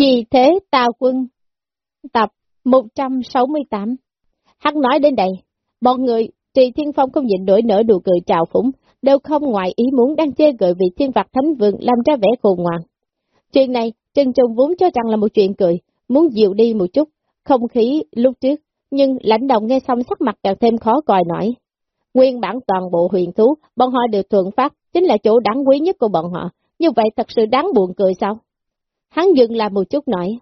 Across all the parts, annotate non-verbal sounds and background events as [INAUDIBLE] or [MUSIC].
Vì thế tà quân tập 168 Hắn nói đến đây, bọn người Trì Thiên Phong không nhịn nổi nở đùa cười trào phúng, đều không ngoài ý muốn đang chê gợi vị thiên vật thánh vương làm ra vẻ khôn ngoan. Chuyện này, Trần Trung vốn cho rằng là một chuyện cười, muốn dịu đi một chút, không khí lúc trước, nhưng lãnh đồng nghe xong sắc mặt càng thêm khó coi nổi. Nguyên bản toàn bộ huyền thú, bọn họ đều thuận phát, chính là chỗ đáng quý nhất của bọn họ, như vậy thật sự đáng buồn cười sao? Hắn dừng lại một chút nói.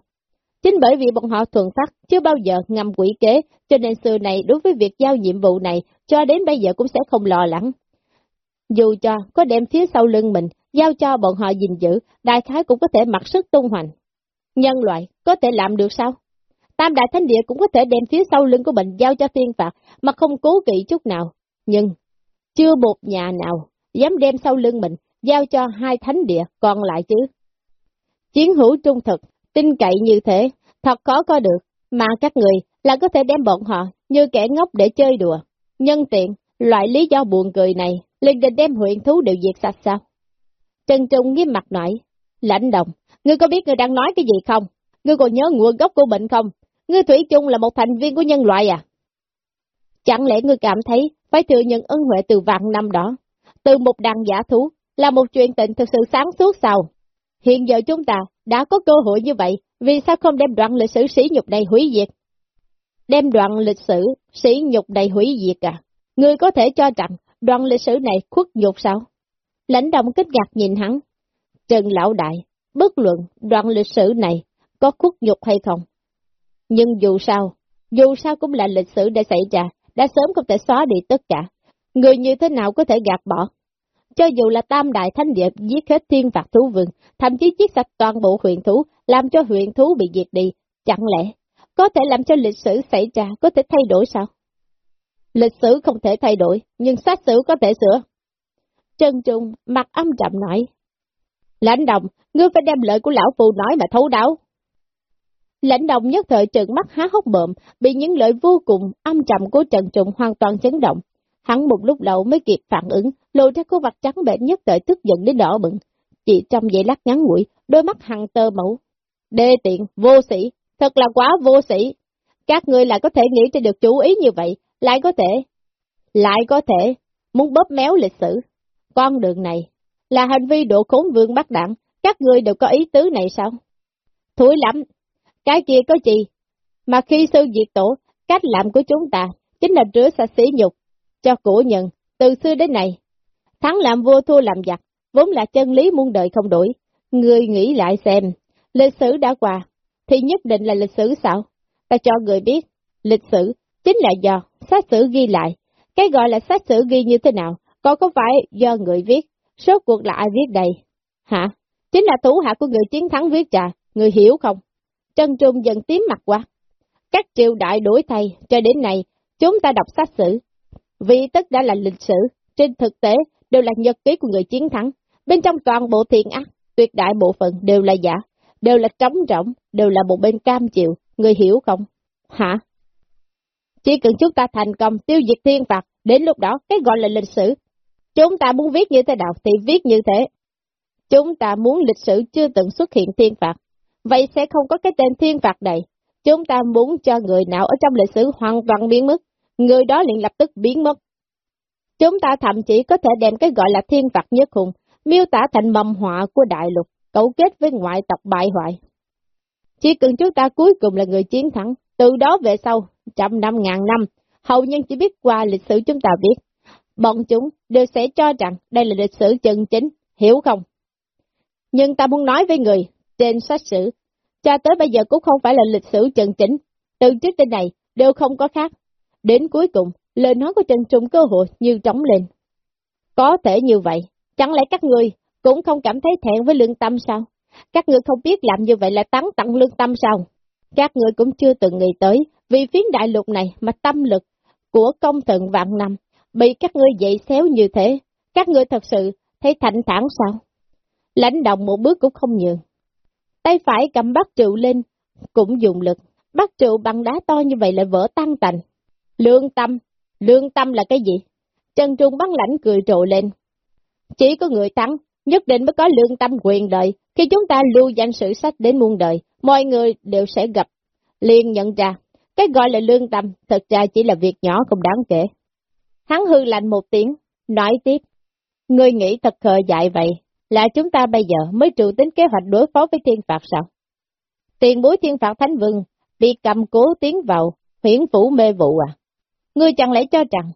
Chính bởi vì bọn họ thuần phát, chưa bao giờ ngầm quỷ kế, cho nên xưa này đối với việc giao nhiệm vụ này, cho đến bây giờ cũng sẽ không lo lắng. Dù cho có đem phía sau lưng mình, giao cho bọn họ gìn giữ, đại khái cũng có thể mặc sức tung hoành. Nhân loại, có thể làm được sao? Tam đại thánh địa cũng có thể đem phía sau lưng của mình giao cho thiên phạt, mà không cố kỵ chút nào. Nhưng, chưa một nhà nào dám đem sau lưng mình, giao cho hai thánh địa còn lại chứ. Chiến hữu trung thực, tin cậy như thế, thật khó có được, mà các người là có thể đem bọn họ như kẻ ngốc để chơi đùa. Nhân tiện, loại lý do buồn cười này, liền định đem huyện thú đều diệt sạch sao? Trần Trung nghiêm mặt nói, lãnh đồng, ngươi có biết ngươi đang nói cái gì không? Ngươi còn nhớ nguồn gốc của bệnh không? Ngươi Thủy chung là một thành viên của nhân loại à? Chẳng lẽ ngươi cảm thấy phải thừa nhận ân huệ từ vạn năm đó, từ một đàn giả thú, là một chuyện tình thực sự sáng suốt sao? Hiện giờ chúng ta đã có cơ hội như vậy, vì sao không đem đoạn lịch sử sĩ nhục này hủy diệt? Đem đoạn lịch sử sĩ nhục này hủy diệt à? Ngươi có thể cho rằng đoạn lịch sử này khuất nhục sao? Lãnh đồng kích gạt nhìn hắn. Trần Lão Đại, bất luận đoạn lịch sử này có khuất nhục hay không. Nhưng dù sao, dù sao cũng là lịch sử đã xảy ra, đã sớm không thể xóa đi tất cả. Người như thế nào có thể gạt bỏ? Cho dù là tam đại thánh địa giết hết thiên phạt thú vương, thậm chí giết sạch toàn bộ huyện thú, làm cho huyện thú bị diệt đi, chẳng lẽ có thể làm cho lịch sử xảy ra có thể thay đổi sao? Lịch sử không thể thay đổi, nhưng sát sử có thể sửa. Trân Trung mặt âm trầm nói. Lãnh đồng, ngươi phải đem lời của lão phù nói mà thấu đáo. Lãnh đồng nhất thời trợn mắt há hốc bợm, bị những lời vô cùng âm trầm của Trần Trung hoàn toàn chấn động. Hắn một lúc lâu mới kịp phản ứng, lộ ra khuôn mặt trắng bệnh nhất thời tức giận đến đỏ bừng. Chỉ trong giây lát ngắn ngủi, đôi mắt hằng tơ mẫu. Đê tiện, vô sĩ, thật là quá vô sĩ. Các ngươi lại có thể nghĩ cho được chú ý như vậy, lại có thể, lại có thể, muốn bóp méo lịch sử. Con đường này, là hành vi độ khốn vương bắt đạn, các ngươi đều có ý tứ này sao? Thúi lắm, cái kia có gì? Mà khi sư diệt tổ, cách làm của chúng ta chính là rửa sạch sĩ nhục cho cổ nhân, từ xưa đến nay. Thắng làm vua thua làm giặc, vốn là chân lý muôn đời không đổi. Người nghĩ lại xem, lịch sử đã qua, thì nhất định là lịch sử sao? Ta cho người biết, lịch sử chính là do sách sử ghi lại. Cái gọi là sách sử ghi như thế nào, còn có phải do người viết, số cuộc là ai viết đây? Hả? Chính là thủ hạ của người chiến thắng viết trà, người hiểu không? Trân Trung dần tím mặt qua. Các triều đại đổi thay, cho đến nay, chúng ta đọc sách sử. Vì tất đã là lịch sử, trên thực tế đều là nhật ký của người chiến thắng. Bên trong toàn bộ thiện ác, tuyệt đại bộ phận đều là giả, đều là trống rỗng, đều là một bên cam chịu, người hiểu không? Hả? Chỉ cần chúng ta thành công tiêu diệt thiên phạt, đến lúc đó cái gọi là lịch sử. Chúng ta muốn viết như thế nào thì viết như thế. Chúng ta muốn lịch sử chưa từng xuất hiện thiên phạt, vậy sẽ không có cái tên thiên phạt này. Chúng ta muốn cho người nào ở trong lịch sử hoàn toàn biến mất, người đó liền lập tức biến mất. Chúng ta thậm chí có thể đem cái gọi là thiên phạt nhất hùng, miêu tả thành mầm họa của đại lục, cấu kết với ngoại tộc bại hoại. Chỉ cần chúng ta cuối cùng là người chiến thắng, từ đó về sau, trăm năm ngàn năm, hầu nhân chỉ biết qua lịch sử chúng ta biết. Bọn chúng đều sẽ cho rằng đây là lịch sử chân chính, hiểu không? Nhưng ta muốn nói với người, trên sách sử, cho tới bây giờ cũng không phải là lịch sử chân chính, từ trước đến này đều không có khác. Đến cuối cùng, lời nói của Trần Trung cơ hội như trống lên. Có thể như vậy, chẳng lẽ các người cũng không cảm thấy thẹn với lương tâm sao? Các người không biết làm như vậy là tán tặng lương tâm sao? Các người cũng chưa từng nghĩ tới, vì phiến đại lục này mà tâm lực của công thần vạn năm, bị các ngươi dậy xéo như thế, các ngươi thật sự thấy thạnh thản sao? Lãnh động một bước cũng không nhường. Tay phải cầm bắt trụ lên, cũng dùng lực, bắt trụ bằng đá to như vậy lại vỡ tan tành. Lương tâm, lương tâm là cái gì? Trần Trung bắn lãnh cười trộ lên. Chỉ có người thắng, nhất định mới có lương tâm quyền đời. Khi chúng ta lưu danh sử sách đến muôn đời, mọi người đều sẽ gặp, liền nhận ra. Cái gọi là lương tâm, thật ra chỉ là việc nhỏ không đáng kể. Hắn hư lạnh một tiếng, nói tiếp. Ngươi nghĩ thật khờ dại vậy, là chúng ta bây giờ mới trụ tính kế hoạch đối phó với thiên phạt sao? Tiền bối thiên phạt thánh vương, bị cầm cố tiến vào, huyển phủ mê vụ à? Ngươi chẳng lẽ cho rằng,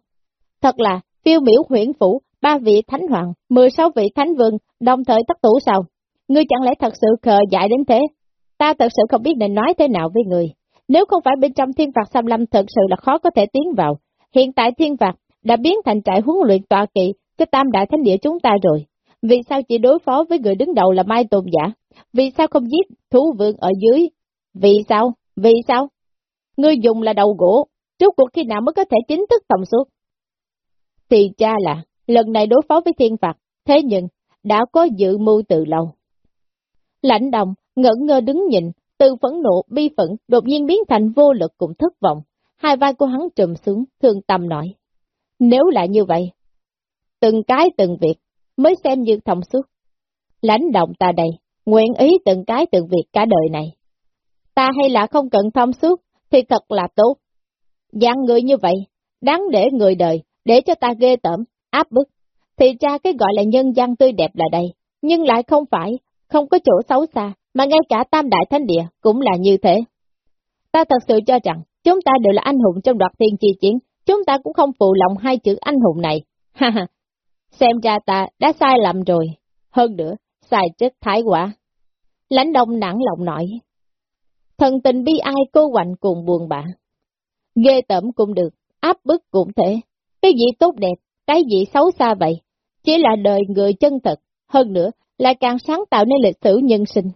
thật là phiêu miểu huyển phủ, ba vị thánh hoàng, 16 vị thánh vương, đồng thời tất tủ sao? Ngươi chẳng lẽ thật sự khờ dại đến thế? Ta thật sự không biết nên nói thế nào với người. Nếu không phải bên trong thiên phạt xâm lâm thật sự là khó có thể tiến vào. Hiện tại thiên phạt đã biến thành trại huấn luyện tọa kỵ cái tam đại thánh địa chúng ta rồi. Vì sao chỉ đối phó với người đứng đầu là Mai Tôn Giả? Vì sao không giết thú vương ở dưới? Vì sao? Vì sao? Ngươi dùng là đầu gỗ, trước cuộc khi nào mới có thể chính thức thông suốt? Thì cha là, lần này đối phó với thiên phạt, thế nhưng, đã có dự mưu từ lâu. Lãnh đồng, ngẩn ngơ đứng nhìn, từ phẫn nộ, bi phẫn, đột nhiên biến thành vô lực cùng thất vọng. Hai vai của hắn trùm xuống, thương tâm nói. Nếu là như vậy, từng cái từng việc, mới xem như thông suốt. Lãnh động ta đây, nguyện ý từng cái từng việc cả đời này. Ta hay là không cần thông suốt, thì thật là tốt. Dạng người như vậy, đáng để người đời, để cho ta ghê tởm, áp bức. Thì ra cái gọi là nhân gian tươi đẹp là đây, nhưng lại không phải, không có chỗ xấu xa, mà ngay cả tam đại thánh địa cũng là như thế. Ta thật sự cho rằng, chúng ta đều là anh hùng trong đoạt thiên chi chiến, chúng ta cũng không phụ lòng hai chữ anh hùng này. [LAUGHS] Ha ha, xem ra ta đã sai lầm rồi. Hơn nữa, sai chết thái quả. Lãnh đông nản lòng nói. Thần tình bi ai cô quạnh cùng buồn bã. Ghê tẩm cũng được, áp bức cũng thể. Cái gì tốt đẹp, cái gì xấu xa vậy? Chỉ là đời người chân thật, hơn nữa là càng sáng tạo nên lịch sử nhân sinh.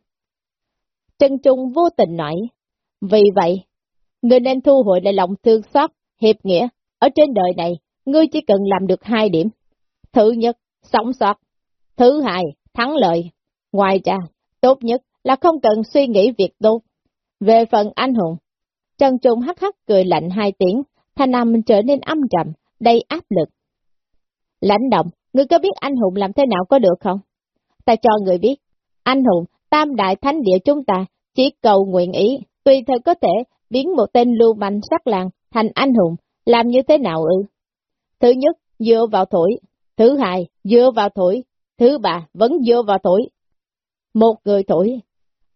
Trần Trung vô tình nói, vì vậy, người nên thu hồi lại lòng thương xót, hiệp nghĩa, ở trên đời này, ngươi chỉ cần làm được hai điểm. Thứ nhất, sống sót. Thứ hai, thắng lợi. Ngoài ra, tốt nhất là không cần suy nghĩ việc tốt. Về phần anh hùng, Trần Trung hắc hắc cười lạnh hai tiếng, thanh âm trở nên âm trầm, đầy áp lực. Lãnh động, ngươi có biết anh hùng làm thế nào có được không? Ta cho người biết, anh hùng, tam đại thánh địa chúng ta, chỉ cầu nguyện ý, tùy thời có thể biến một tên lưu manh sắc làng thành anh hùng, làm như thế nào ư? Thứ nhất, dựa vào thổi. Thứ hai, dựa vào thổi. Thứ ba, vẫn dựa vào thổi. Một người thổi.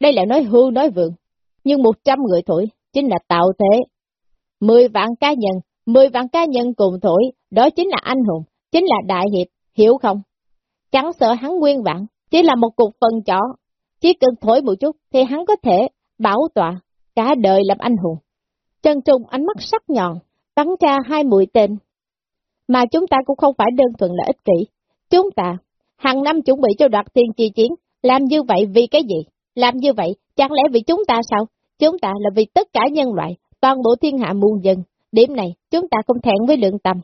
Đây là nói hưu nói vượng. Nhưng một trăm người thổi, chính là tạo thế. Mười vạn cá nhân, mười vạn cá nhân cùng thổi, đó chính là anh hùng, chính là đại hiệp, hiểu không? Chẳng sợ hắn nguyên vạn, chỉ là một cục phần chó. Chỉ cần thổi một chút thì hắn có thể bảo tọa, cả đời làm anh hùng. Trần Trung ánh mắt sắc nhọn, bắn ra hai mũi tên. Mà chúng ta cũng không phải đơn thuần là ích kỷ. Chúng ta, hàng năm chuẩn bị cho đoạt thiên chi chiến, làm như vậy vì cái gì? Làm như vậy, chẳng lẽ vì chúng ta sao? Chúng ta là vì tất cả nhân loại, toàn bộ thiên hạ muôn dân. Điểm này, chúng ta không thẹn với lượng tầm.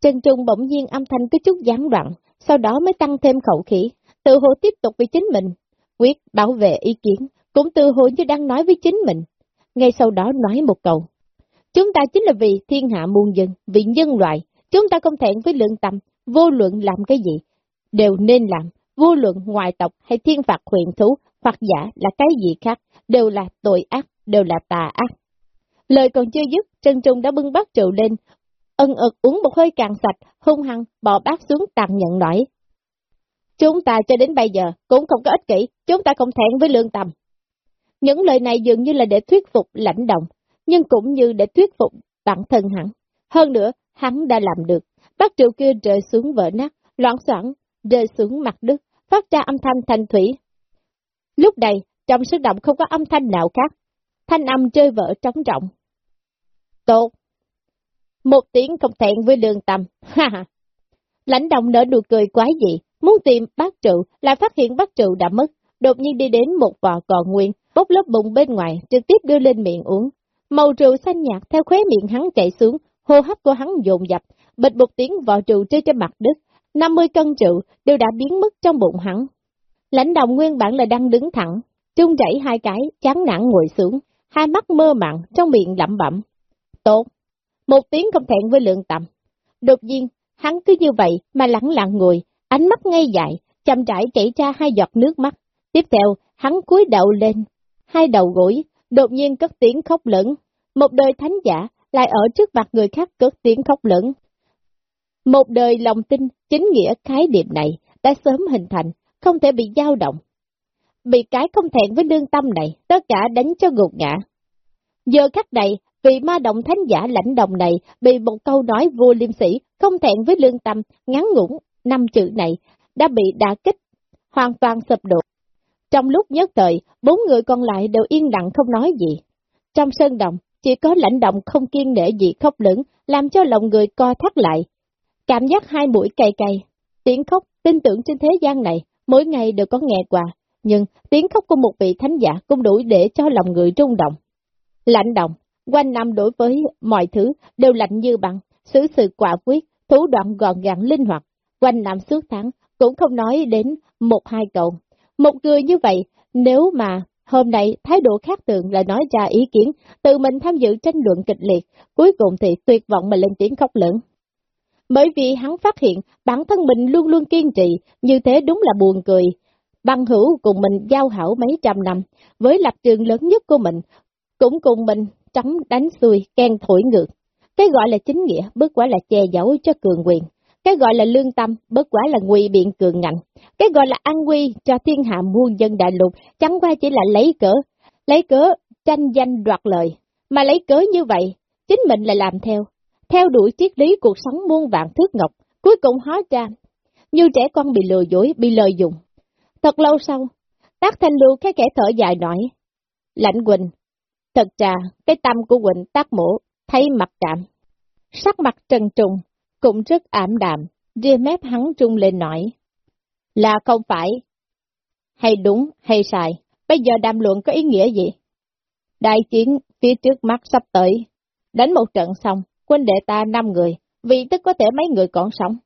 Trần Trung bỗng nhiên âm thanh có chút gián đoạn, sau đó mới tăng thêm khẩu khí, tự hồ tiếp tục với chính mình. Quyết bảo vệ ý kiến, cũng tự hồ như đang nói với chính mình. Ngay sau đó nói một câu, Chúng ta chính là vì thiên hạ muôn dân, vì nhân loại, chúng ta không thẹn với lượng tâm, vô luận làm cái gì, đều nên làm, vô luận ngoại tộc hay thiên phạt huyền thú, hoặc giả là cái gì khác, đều là tội ác, đều là tà ác. Lời còn chưa dứt, chân Trung đã bưng bát rượu lên, ân ực uống một hơi càng sạch, hung hăng, bỏ bát xuống tàn nhận nổi. Chúng ta cho đến bây giờ cũng không có ích kỷ, chúng ta không thẹn với lương tầm. Những lời này dường như là để thuyết phục lãnh động, nhưng cũng như để thuyết phục bản thân hắn. Hơn nữa, hắn đã làm được. Bác triệu kia rơi xuống vỡ nát, loạn soạn, rơi xuống mặt đất, phát ra âm thanh thanh thủy. Lúc này, trong sức động không có âm thanh nào khác, thanh âm chơi vỡ trống trọng. Tốt! Một tiếng không thẹn với lương tâm, ha ha! Lãnh đồng nở nụ cười quái dị, muốn tìm bác trụ, lại phát hiện bác trụ đã mất, đột nhiên đi đến một vò còn nguyên, bốc lớp bụng bên ngoài, trực tiếp đưa lên miệng uống. Màu rượu xanh nhạt theo khóe miệng hắn chạy xuống, hô hấp của hắn dồn dập, bịch một tiếng vò rượu rơi trên mặt đất, 50 cân rượu đều đã biến mất trong bụng hắn. Lãnh đồng nguyên bản là đang đứng thẳng, trung chảy hai cái, chán nản ngồi xuống, hai mắt mơ màng, trong miệng lẩm bẩm. Tốt! Một tiếng không thẹn với lượng tầm. Đột nhiên, hắn cứ như vậy mà lẳng lặng ngồi, ánh mắt ngay dại, chăm rãi chảy ra hai giọt nước mắt. Tiếp theo, hắn cúi đầu lên, hai đầu gối, đột nhiên cất tiếng khóc lớn. Một đời thánh giả lại ở trước mặt người khác cất tiếng khóc lớn. Một đời lòng tin, chính nghĩa khái niệm này đã sớm hình thành, không thể bị dao động. Bị cái không thẹn với lương tâm này, tất cả đánh cho gục ngã. Giờ khắc này, vị ma động thánh giả lãnh đồng này bị một câu nói vua liêm sĩ, không thẹn với lương tâm, ngắn ngủn, năm chữ này, đã bị đả kích, hoàn toàn sụp đổ. Trong lúc nhất thời, bốn người còn lại đều yên lặng không nói gì. Trong sơn động, chỉ có lãnh động không kiên nể gì khóc lửng làm cho lòng người co thắt lại. Cảm giác hai mũi cay cay, tiếng khóc, tin tưởng trên thế gian này, mỗi ngày đều có nghe qua, nhưng tiếng khóc của một vị thánh giả cũng đủ để cho lòng người rung động. lạnh động, quanh năm đối với mọi thứ đều lạnh như băng, xử sự quả quyết, thủ đoạn gọn gàng linh hoạt, quanh năm suốt tháng, cũng không nói đến một hai câu. Một người như vậy, nếu mà hôm nay thái độ khác thường là nói ra ý kiến, tự mình tham dự tranh luận kịch liệt, cuối cùng thì tuyệt vọng mà lên tiếng khóc lớn. Bởi vì hắn phát hiện bản thân mình luôn luôn kiên trì, như thế đúng là buồn cười. Băng hữu cùng mình giao hảo mấy trăm năm, với lập trường lớn nhất của mình, cũng cùng mình trống đánh xuôi, khen thổi ngược. Cái gọi là chính nghĩa, bất quả là che giấu cho cường quyền. Cái gọi là lương tâm, bất quả là nguy biện cường ngạnh. Cái gọi là an nguy cho thiên hạ muôn dân đại lục, chẳng qua chỉ là lấy cớ lấy cớ tranh danh đoạt lợi Mà lấy cớ như vậy, chính mình lại làm theo, theo đuổi triết lý cuộc sống muôn vạn thước ngọc, cuối cùng hóa ra, như trẻ con bị lừa dối, bị lợi dụng. Thật lâu sau, tác thanh lưu khẽ khẽ thở dài nói, Lạnh Quỳnh, thật ra cái tâm của Quỳnh tác mổ, thấy mặt cảm. Sắc mặt trần trùng, cũng rất ảm đạm, ria mép hắn trung lên nói, là không phải, hay đúng hay sai, bây giờ đàm luận có ý nghĩa gì? Đại chiến phía trước mắt sắp tới, đánh một trận xong, quân đệ ta năm người, vì tức có thể mấy người còn sống.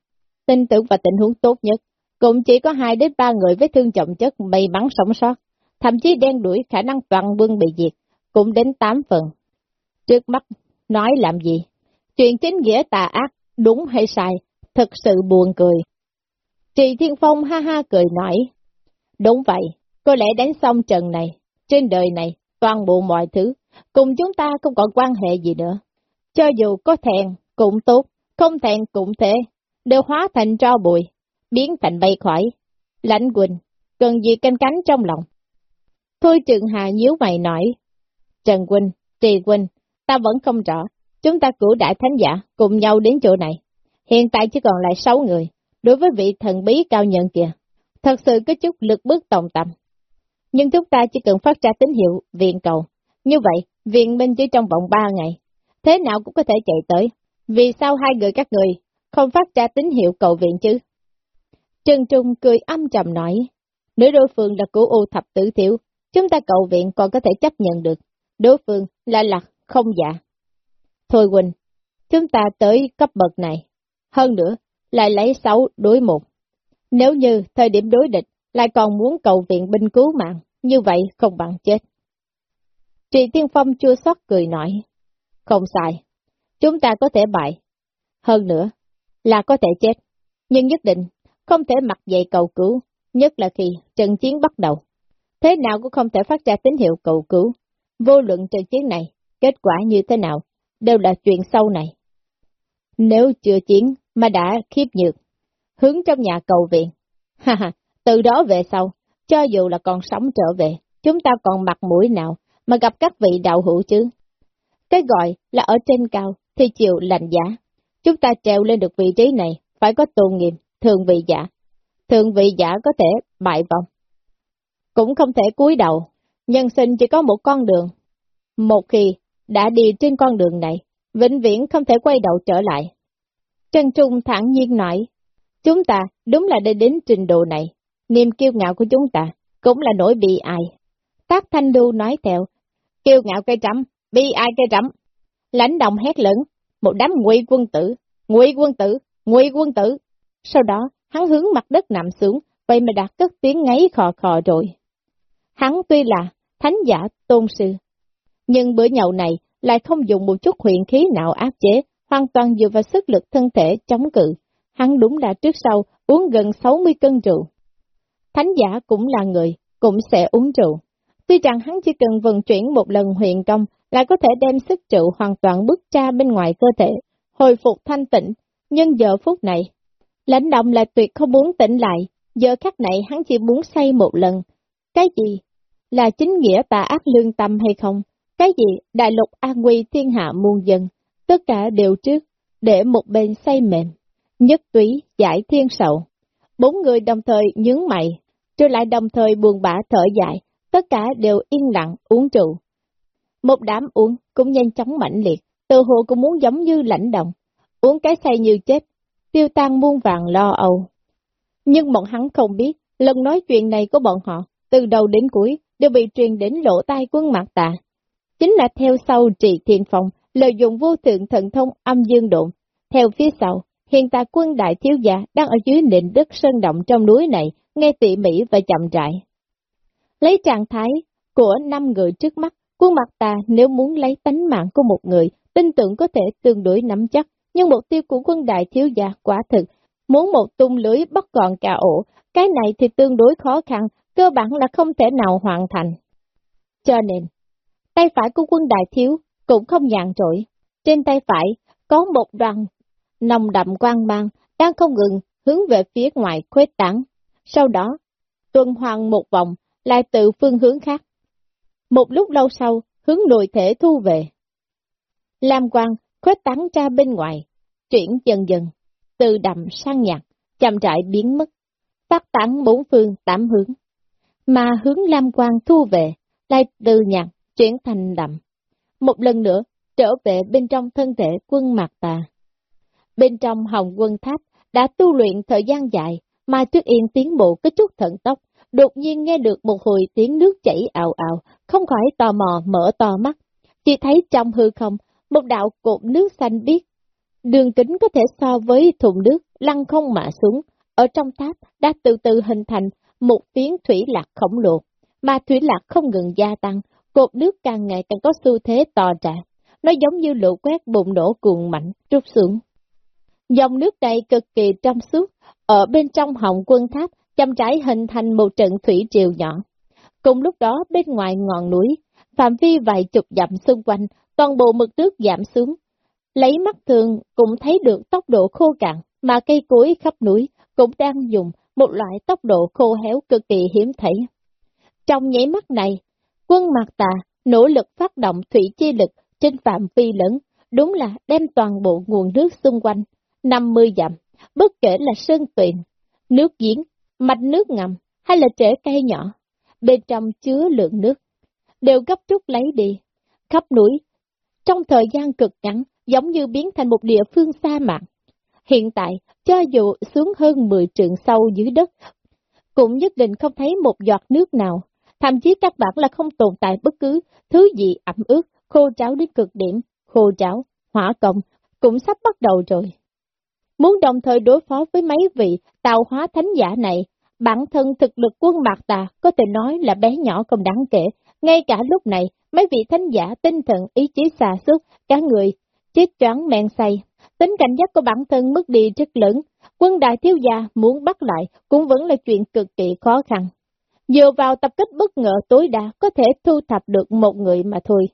Tin tưởng và tình huống tốt nhất, cũng chỉ có hai đến ba người với thương trọng chất may mắn sống sót, thậm chí đen đuổi khả năng toàn quân bị diệt, cũng đến tám phần. Trước mắt, nói làm gì? Chuyện chính nghĩa tà ác, đúng hay sai, thật sự buồn cười. Trì Thiên Phong ha ha cười nói, đúng vậy, có lẽ đánh xong trận này, trên đời này, toàn bộ mọi thứ, cùng chúng ta không còn quan hệ gì nữa. Cho dù có thèn cũng tốt, không thèn cũng thế, đều hóa thành tro bụi, biến thành bay khỏi. Lãnh Quỳnh, cần gì canh cánh trong lòng. Thôi Trường Hà nhíu mày nói, Trần Quỳnh, Trì Quỳnh, ta vẫn không rõ, chúng ta cử đại thánh giả cùng nhau đến chỗ này. Hiện tại chỉ còn lại 6 người, đối với vị thần bí cao nhận kìa, thật sự có chút lực bước tổng tầm. Nhưng chúng ta chỉ cần phát ra tín hiệu viện cầu. Như vậy, viện minh chỉ trong vòng 3 ngày, thế nào cũng có thể chạy tới. Vì sao hai người các người không phát ra tín hiệu cầu viện chứ? Trần Trung cười âm trầm nói, nếu đối phương là cửu ô thập tử thiểu, chúng ta cầu viện còn có thể chấp nhận được. Đối phương là lạc, không dạ. Thôi Quỳnh, chúng ta tới cấp bậc này. Hơn nữa, lại lấy sáu đối một. Nếu như thời điểm đối địch lại còn muốn cầu viện binh cứu mạng, như vậy không bằng chết. Trị Tiên Phong chua xót cười nói, không sai, chúng ta có thể bại. Hơn nữa, là có thể chết, nhưng nhất định không thể mặc dậy cầu cứu, nhất là khi trận chiến bắt đầu. Thế nào cũng không thể phát ra tín hiệu cầu cứu. Vô luận trận chiến này, kết quả như thế nào, đều là chuyện sau này. Nếu chưa chiến mà đã khiếp nhược, hướng trong nhà cầu viện, [LAUGHS] ha ha, từ đó về sau, cho dù là còn sống trở về, chúng ta còn mặt mũi nào mà gặp các vị đạo hữu chứ? Cái gọi là ở trên cao thì chịu lành giá, Chúng ta treo lên được vị trí này, phải có tôn nghiêm, thường vị giả. Thường vị giả có thể bại vong. Cũng không thể cúi đầu, nhân sinh chỉ có một con đường. Một khi đã đi trên con đường này, vĩnh viễn không thể quay đầu trở lại. Trần Trung thản nhiên nói, chúng ta đúng là đi đến trình độ này, niềm kiêu ngạo của chúng ta cũng là nỗi bị ai. Tác Thanh Đu nói theo, kiêu ngạo cây trắm, bi ai cây trắm. Lãnh đồng hét lớn, một đám ngụy quân tử, ngụy quân tử, ngụy quân tử. Sau đó, hắn hướng mặt đất nằm xuống, vậy mà đạt cất tiếng ngáy khò khò rồi. Hắn tuy là thánh giả tôn sư, nhưng bữa nhậu này lại không dùng một chút huyền khí nào áp chế, hoàn toàn dựa vào sức lực thân thể chống cự. Hắn đúng là trước sau uống gần 60 cân rượu. thánh giả cũng là người, cũng sẽ uống rượu. Tuy rằng hắn chỉ cần vận chuyển một lần huyền công là có thể đem sức rượu hoàn toàn bước ra bên ngoài cơ thể, hồi phục thanh tịnh, nhưng giờ phút này, lãnh động là tuyệt không muốn tỉnh lại, giờ khắc này hắn chỉ muốn say một lần. Cái gì? Là chính nghĩa tà ác lương tâm hay không? Cái gì? Đại lục an nguy thiên hạ muôn dân, tất cả đều trước, để một bên say mềm, nhất túy, giải thiên sầu, Bốn người đồng thời nhướng mày, rồi lại đồng thời buồn bã thở dài, tất cả đều yên lặng uống trụ. Một đám uống cũng nhanh chóng mạnh liệt, tự hồ cũng muốn giống như lãnh động, uống cái say như chết, tiêu tan muôn vàng lo âu. Nhưng bọn hắn không biết, lần nói chuyện này của bọn họ, từ đầu đến cuối, đều bị truyền đến lỗ tai quân mặt tà. Chính là theo sau trị thiền phòng, lợi dụng vô thượng thần thông âm dương độn. Theo phía sau, hiện tại quân đại thiếu gia đang ở dưới nền đất sơn động trong núi này, nghe tỉ mỉ và chậm rãi. Lấy trạng thái của năm người trước mắt, quân mặt tà nếu muốn lấy tánh mạng của một người, tin tưởng có thể tương đối nắm chắc, nhưng mục tiêu của quân đại thiếu gia quả thực, muốn một tung lưới bắt gọn cả ổ, cái này thì tương đối khó khăn, cơ bản là không thể nào hoàn thành. Cho nên, tay phải của quân đại thiếu cũng không nhàn trội, trên tay phải có một đoàn nồng đậm quang mang đang không ngừng hướng về phía ngoài khuếch tán. Sau đó, tuần hoàn một vòng, lại từ phương hướng khác. Một lúc lâu sau, hướng nội thể thu về. Lam quang khuếch tán ra bên ngoài, chuyển dần dần, từ đậm sang nhạt, chậm rãi biến mất, phát tán bốn phương tám hướng. Mà hướng lam quang thu về, lại từ nhạt, chuyển thành đậm. Một lần nữa, trở về bên trong thân thể quân mạc tà. Bên trong hồng quân tháp đã tu luyện thời gian dài, mà Tuyết Yên tiến bộ có chút thận tốc, đột nhiên nghe được một hồi tiếng nước chảy ào ào, không khỏi tò mò mở to mắt. Chỉ thấy trong hư không, một đạo cột nước xanh biếc, đường kính có thể so với thùng nước, lăn không mà xuống, ở trong tháp đã từ từ hình thành một phiến thủy lạc khổng lồ, mà thủy lạc không ngừng gia tăng, cột nước càng ngày càng có xu thế to trả. Nó giống như lũ quét bùng nổ cuồng mạnh, rút xuống. Dòng nước này cực kỳ trong suốt, ở bên trong họng quân tháp, chăm trái hình thành một trận thủy triều nhỏ. Cùng lúc đó bên ngoài ngọn núi, phạm vi vài chục dặm xung quanh, toàn bộ mực nước giảm xuống. Lấy mắt thường cũng thấy được tốc độ khô cạn, mà cây cối khắp núi cũng đang dùng một loại tốc độ khô héo cực kỳ hiếm thấy. Trong nháy mắt này, quân Mạc Tà nỗ lực phát động thủy chi lực trên phạm vi lớn, đúng là đem toàn bộ nguồn nước xung quanh, 50 dặm, bất kể là sơn tuyền, nước giếng, mạch nước ngầm hay là trễ cây nhỏ, bên trong chứa lượng nước, đều gấp rút lấy đi, khắp núi, trong thời gian cực ngắn, giống như biến thành một địa phương sa mạc. Hiện tại, cho dù xuống hơn 10 trượng sâu dưới đất, cũng nhất định không thấy một giọt nước nào, thậm chí các bạn là không tồn tại bất cứ thứ gì ẩm ướt, khô cháo đến cực điểm, khô cháo, hỏa cộng, cũng sắp bắt đầu rồi. Muốn đồng thời đối phó với mấy vị tạo hóa thánh giả này, bản thân thực lực quân bạc Tà có thể nói là bé nhỏ không đáng kể. Ngay cả lúc này, mấy vị thánh giả tinh thần ý chí xà xuất, cả người, chết choáng men say. Tính cảnh giác của bản thân mất đi rất lớn, quân đại thiếu gia muốn bắt lại cũng vẫn là chuyện cực kỳ khó khăn. Dựa vào tập kích bất ngờ tối đa có thể thu thập được một người mà thôi.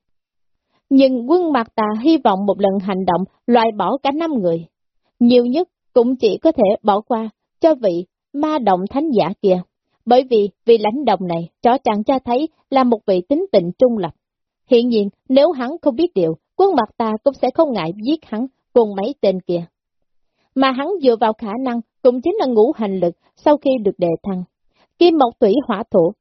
Nhưng quân mặt Tà hy vọng một lần hành động loại bỏ cả năm người. Nhiều nhất cũng chỉ có thể bỏ qua cho vị ma động thánh giả kia. Bởi vì vị lãnh đồng này rõ ràng cho thấy là một vị tính tình trung lập. Hiện nhiên, nếu hắn không biết điều, quân mặt ta cũng sẽ không ngại giết hắn cùng mấy tên kia. Mà hắn dựa vào khả năng cũng chính là ngũ hành lực sau khi được đề thăng. Kim mộc thủy hỏa thổ.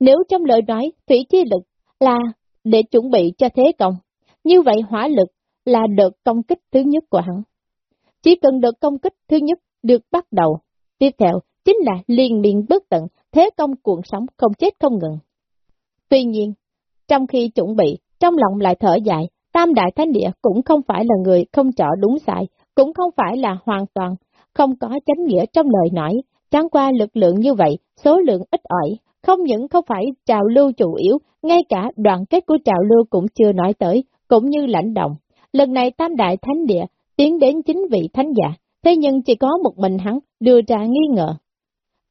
Nếu trong lời nói thủy chi lực là để chuẩn bị cho thế công, như vậy hỏa lực là đợt công kích thứ nhất của hắn. Chỉ cần đợt công kích thứ nhất được bắt đầu, tiếp theo chính là liên miên bất tận, thế công cuộn sóng không chết không ngừng. Tuy nhiên, trong khi chuẩn bị, trong lòng lại thở dài, Tam Đại Thánh Địa cũng không phải là người không trọ đúng sai, cũng không phải là hoàn toàn không có chánh nghĩa trong lời nói, chẳng qua lực lượng như vậy, số lượng ít ỏi, không những không phải trào lưu chủ yếu, ngay cả đoàn kết của trào lưu cũng chưa nói tới, cũng như lãnh động. Lần này Tam Đại Thánh Địa tiến đến chính vị thánh giả, thế nhưng chỉ có một mình hắn đưa ra nghi ngờ.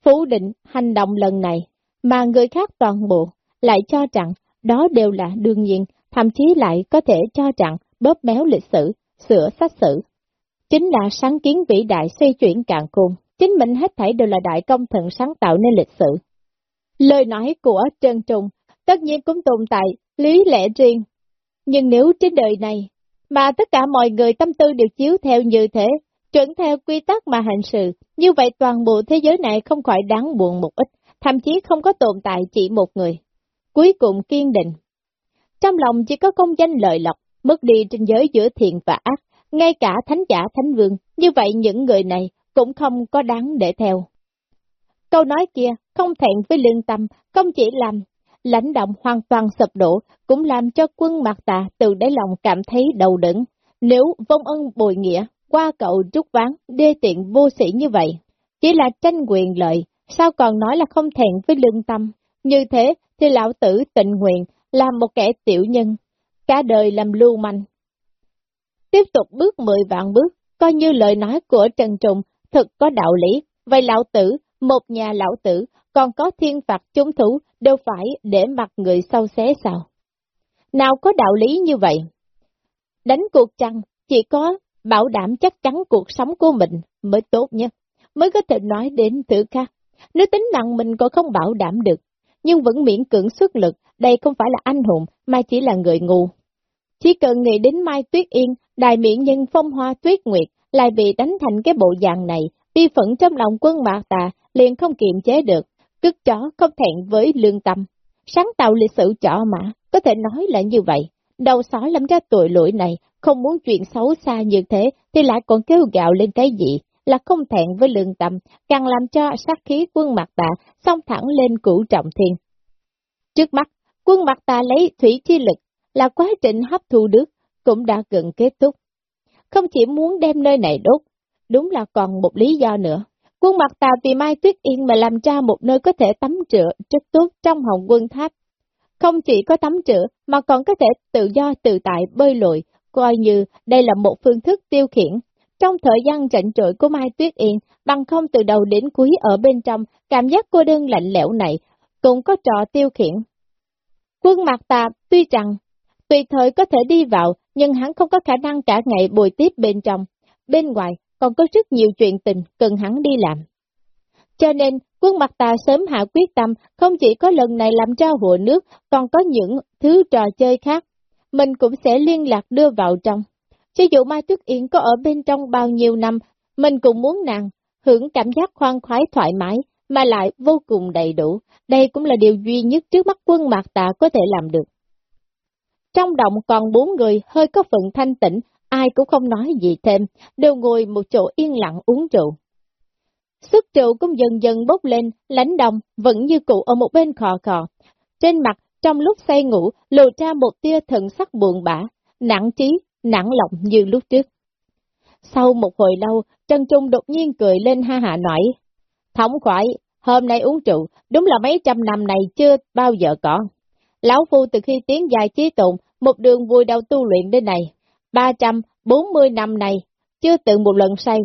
phủ định hành động lần này, mà người khác toàn bộ lại cho rằng đó đều là đương nhiên, thậm chí lại có thể cho rằng bóp méo lịch sử, sửa sách sử. Chính là sáng kiến vĩ đại xoay chuyển càng khôn, chính mình hết thảy đều là đại công thần sáng tạo nên lịch sử. Lời nói của Trần Trung tất nhiên cũng tồn tại lý lẽ riêng, nhưng nếu trên đời này mà tất cả mọi người tâm tư đều chiếu theo như thế, chuẩn theo quy tắc mà hành sự, như vậy toàn bộ thế giới này không khỏi đáng buồn một ít, thậm chí không có tồn tại chỉ một người. Cuối cùng kiên định. Trong lòng chỉ có công danh lợi lộc, mất đi trên giới giữa thiện và ác, ngay cả thánh giả thánh vương, như vậy những người này cũng không có đáng để theo. Câu nói kia không thẹn với lương tâm, không chỉ làm lãnh động hoàn toàn sụp đổ, cũng làm cho quân mặt tà từ đáy lòng cảm thấy đầu đựng. Nếu vong ân bồi nghĩa, qua cậu trúc ván, đê tiện vô sĩ như vậy, chỉ là tranh quyền lợi, sao còn nói là không thẹn với lương tâm. Như thế thì lão tử tình nguyện là một kẻ tiểu nhân, cả đời làm lưu manh. Tiếp tục bước mười vạn bước, coi như lời nói của Trần Trùng thật có đạo lý, vậy lão tử, một nhà lão tử, còn có thiên phạt chúng thủ, đâu phải để mặc người sâu xé sao? Nào có đạo lý như vậy? Đánh cuộc chăng, chỉ có bảo đảm chắc chắn cuộc sống của mình mới tốt nhất, mới có thể nói đến thứ khác. Nếu tính mạng mình còn không bảo đảm được, nhưng vẫn miễn cưỡng xuất lực, đây không phải là anh hùng, mà chỉ là người ngu. Chỉ cần nghĩ đến Mai Tuyết Yên, đại miệng nhân phong hoa Tuyết Nguyệt, lại bị đánh thành cái bộ dạng này, bi phẫn trong lòng quân mạc tà, liền không kiềm chế được, cứt chó không thẹn với lương tâm. Sáng tạo lịch sử chỏ mã, có thể nói là như vậy. Đầu sói lắm ra tội lỗi này, không muốn chuyện xấu xa như thế, thì lại còn kêu gạo lên cái gì, là không thẹn với lương tâm, càng làm cho sát khí quân mặt tà song thẳng lên cửu trọng thiên. Trước mắt, quân mặt tà lấy thủy chi lực, là quá trình hấp thu đức cũng đã gần kết thúc. Không chỉ muốn đem nơi này đốt, đúng là còn một lý do nữa. Quân mặt tà vì Mai Tuyết Yên mà làm ra một nơi có thể tắm rửa rất tốt trong hồng quân tháp. Không chỉ có tắm rửa mà còn có thể tự do tự tại bơi lội, coi như đây là một phương thức tiêu khiển. Trong thời gian chạnh trội của Mai Tuyết Yên, bằng không từ đầu đến cuối ở bên trong, cảm giác cô đơn lạnh lẽo này, cũng có trò tiêu khiển. Quân mặt tà tuy rằng, tùy thời có thể đi vào, nhưng hắn không có khả năng cả ngày bồi tiếp bên trong. Bên ngoài, còn có rất nhiều chuyện tình cần hắn đi làm. Cho nên, quân mặt tà sớm hạ quyết tâm, không chỉ có lần này làm cho hộ nước, còn có những thứ trò chơi khác, mình cũng sẽ liên lạc đưa vào trong. Cho dù Mai Tuyết Yên có ở bên trong bao nhiêu năm, mình cũng muốn nàng hưởng cảm giác khoan khoái thoải mái, mà lại vô cùng đầy đủ. Đây cũng là điều duy nhất trước mắt quân mạc tà có thể làm được. Trong động còn bốn người hơi có phần thanh tĩnh, ai cũng không nói gì thêm, đều ngồi một chỗ yên lặng uống rượu. Sức rượu cũng dần dần bốc lên, lãnh đồng vẫn như cụ ở một bên khò khò. Trên mặt, trong lúc say ngủ, lộ ra một tia thần sắc buồn bã, nặng trí, nản lòng như lúc trước. Sau một hồi lâu, Trần Trung đột nhiên cười lên ha hạ nói, Thống khoái, hôm nay uống rượu, đúng là mấy trăm năm này chưa bao giờ có. Lão Phu từ khi tiến dài trí tụng, một đường vui đầu tu luyện đến này, 340 năm này, chưa từng một lần say.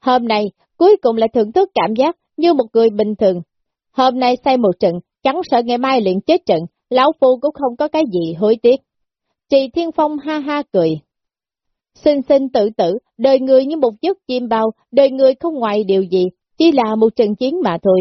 Hôm nay, cuối cùng lại thưởng thức cảm giác như một người bình thường. Hôm nay say một trận, chẳng sợ ngày mai luyện chết trận, lão phu cũng không có cái gì hối tiếc. Trì Thiên Phong ha ha cười. Sinh sinh tự tử, đời người như một giấc chim bao, đời người không ngoài điều gì, chỉ là một trận chiến mà thôi.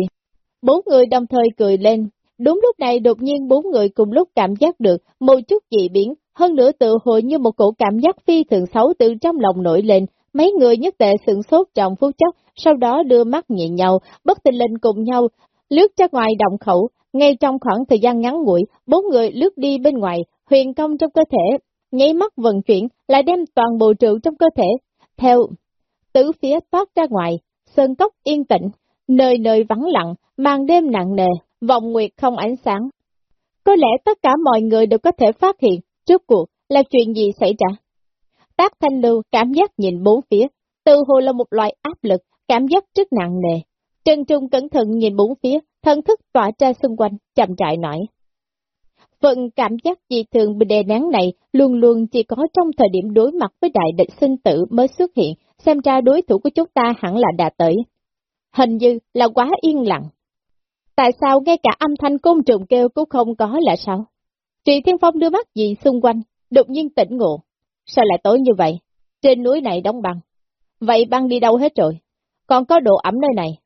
Bốn người đồng thời cười lên. Đúng lúc này đột nhiên bốn người cùng lúc cảm giác được một chút dị biến, hơn nữa tự hồi như một cổ cảm giác phi thường xấu từ trong lòng nổi lên, mấy người nhất tệ sửng sốt trong phút chốc, sau đó đưa mắt nhìn nhau, bất tình lên cùng nhau, lướt ra ngoài động khẩu, ngay trong khoảng thời gian ngắn ngủi, bốn người lướt đi bên ngoài, huyền công trong cơ thể, nháy mắt vận chuyển, lại đem toàn bộ rượu trong cơ thể, theo tứ phía thoát ra ngoài, sơn cốc yên tĩnh, nơi nơi vắng lặng, màn đêm nặng nề, vòng nguyệt không ánh sáng. Có lẽ tất cả mọi người đều có thể phát hiện, trước cuộc là chuyện gì xảy ra. Tác thanh lưu cảm giác nhìn bốn phía, từ hồ là một loại áp lực, cảm giác rất nặng nề. Trần Trung cẩn thận nhìn bốn phía, thân thức tỏa ra xung quanh, chậm trại nói. Phần cảm giác dị thường bị đè nén này luôn luôn chỉ có trong thời điểm đối mặt với đại địch sinh tử mới xuất hiện, xem ra đối thủ của chúng ta hẳn là đã tới. Hình như là quá yên lặng, Tại sao ngay cả âm thanh côn trùng kêu cũng không có là sao? Trị Thiên Phong đưa mắt gì xung quanh, đột nhiên tỉnh ngộ. Sao lại tối như vậy? Trên núi này đóng băng. Vậy băng đi đâu hết rồi? Còn có độ ẩm nơi này.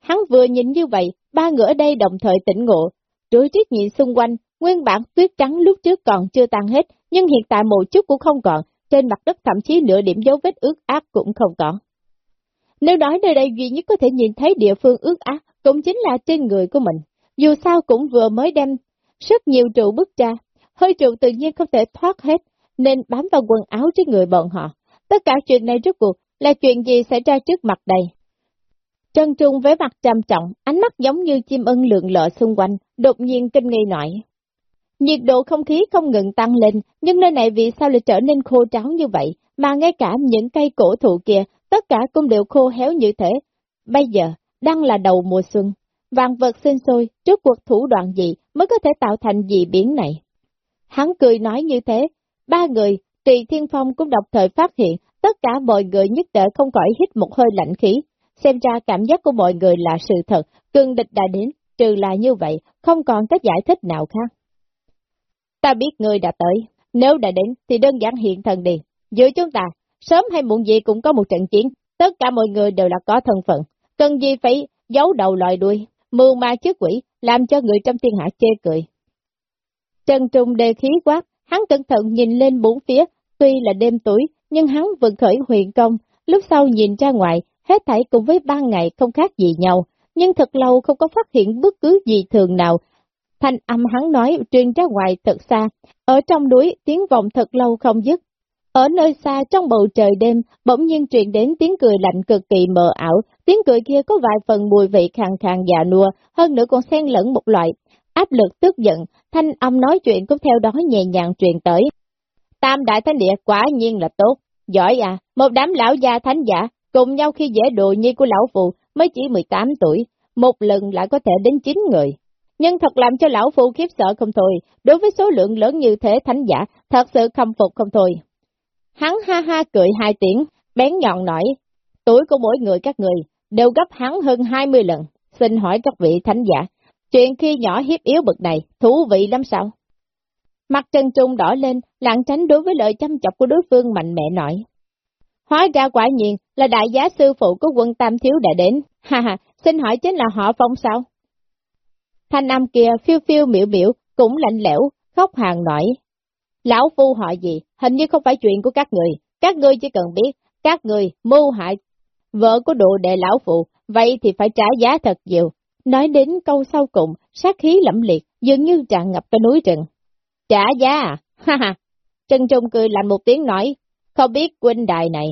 Hắn vừa nhìn như vậy, ba người ở đây đồng thời tỉnh ngộ. Rối rít nhìn xung quanh, nguyên bản tuyết trắng lúc trước còn chưa tan hết, nhưng hiện tại một chút cũng không còn, trên mặt đất thậm chí nửa điểm dấu vết ướt ác cũng không còn. Nếu nói nơi đây duy nhất có thể nhìn thấy địa phương ướt ác, cũng chính là trên người của mình. Dù sao cũng vừa mới đem rất nhiều trụ bức ra, hơi trụ tự nhiên không thể thoát hết, nên bám vào quần áo trên người bọn họ. Tất cả chuyện này rốt cuộc là chuyện gì xảy ra trước mặt đây? Trân Trung với mặt trầm trọng, ánh mắt giống như chim ưng lượn lợ xung quanh, đột nhiên kinh nghi nổi. Nhiệt độ không khí không ngừng tăng lên, nhưng nơi này vì sao lại trở nên khô tráo như vậy, mà ngay cả những cây cổ thụ kia, tất cả cũng đều khô héo như thế. Bây giờ, đang là đầu mùa xuân, vàng vật sinh sôi, trước cuộc thủ đoạn gì mới có thể tạo thành dị biến này. Hắn cười nói như thế, ba người, Trì Thiên Phong cũng đọc thời phát hiện, tất cả mọi người nhất định không khỏi hít một hơi lạnh khí, xem ra cảm giác của mọi người là sự thật, cương địch đã đến, trừ là như vậy, không còn cách giải thích nào khác. Ta biết ngươi đã tới, nếu đã đến thì đơn giản hiện thần đi, giữa chúng ta, sớm hay muộn gì cũng có một trận chiến, tất cả mọi người đều là có thân phận, cần gì phải giấu đầu lòi đuôi, mưu ma trước quỷ, làm cho người trong thiên hạ chê cười. Trần Trung đề khí quát, hắn cẩn thận nhìn lên bốn phía, tuy là đêm tối, nhưng hắn vẫn khởi huyền công, lúc sau nhìn ra ngoài, hết thảy cùng với ba ngày không khác gì nhau, nhưng thật lâu không có phát hiện bất cứ gì thường nào. Thanh âm hắn nói truyền ra ngoài thật xa, ở trong núi tiếng vọng thật lâu không dứt. Ở nơi xa trong bầu trời đêm, bỗng nhiên truyền đến tiếng cười lạnh cực kỳ mờ ảo, tiếng cười kia có vài phần mùi vị khàn khàn già nua, hơn nữa còn xen lẫn một loại áp lực tức giận, thanh âm nói chuyện cũng theo đó nhẹ nhàng truyền tới. Tam đại thánh địa quả nhiên là tốt, giỏi à, một đám lão gia thánh giả, cùng nhau khi dễ đồ nhi của lão phụ mới chỉ 18 tuổi, một lần lại có thể đến 9 người. Nhưng thật làm cho lão phụ khiếp sợ không thôi, đối với số lượng lớn như thế thánh giả, thật sự khâm phục không thôi. Hắn ha ha cười hai tiếng, bén nhọn nói, tuổi của mỗi người các người đều gấp hắn hơn 20 lần, xin hỏi các vị thánh giả, chuyện khi nhỏ hiếp yếu bực này, thú vị lắm sao? Mặt Trần Trung đỏ lên, lặng tránh đối với lời chăm chọc của đối phương mạnh mẽ nói. Hóa ra quả nhiên là đại giá sư phụ của quân Tam Thiếu đã đến, ha ha, xin hỏi chính là họ phong sao? Thanh nam kia phiêu phiêu miểu miểu, cũng lạnh lẽo, khóc hàng nổi. Lão phu họ gì, hình như không phải chuyện của các người, các ngươi chỉ cần biết, các người mưu hại vợ của đồ đệ lão phụ, vậy thì phải trả giá thật nhiều. Nói đến câu sau cùng, sát khí lẫm liệt, dường như tràn ngập cái núi rừng. Trả giá à? [LAUGHS] Ha ha! Trân Trung cười lạnh một tiếng nói, không biết huynh đài này,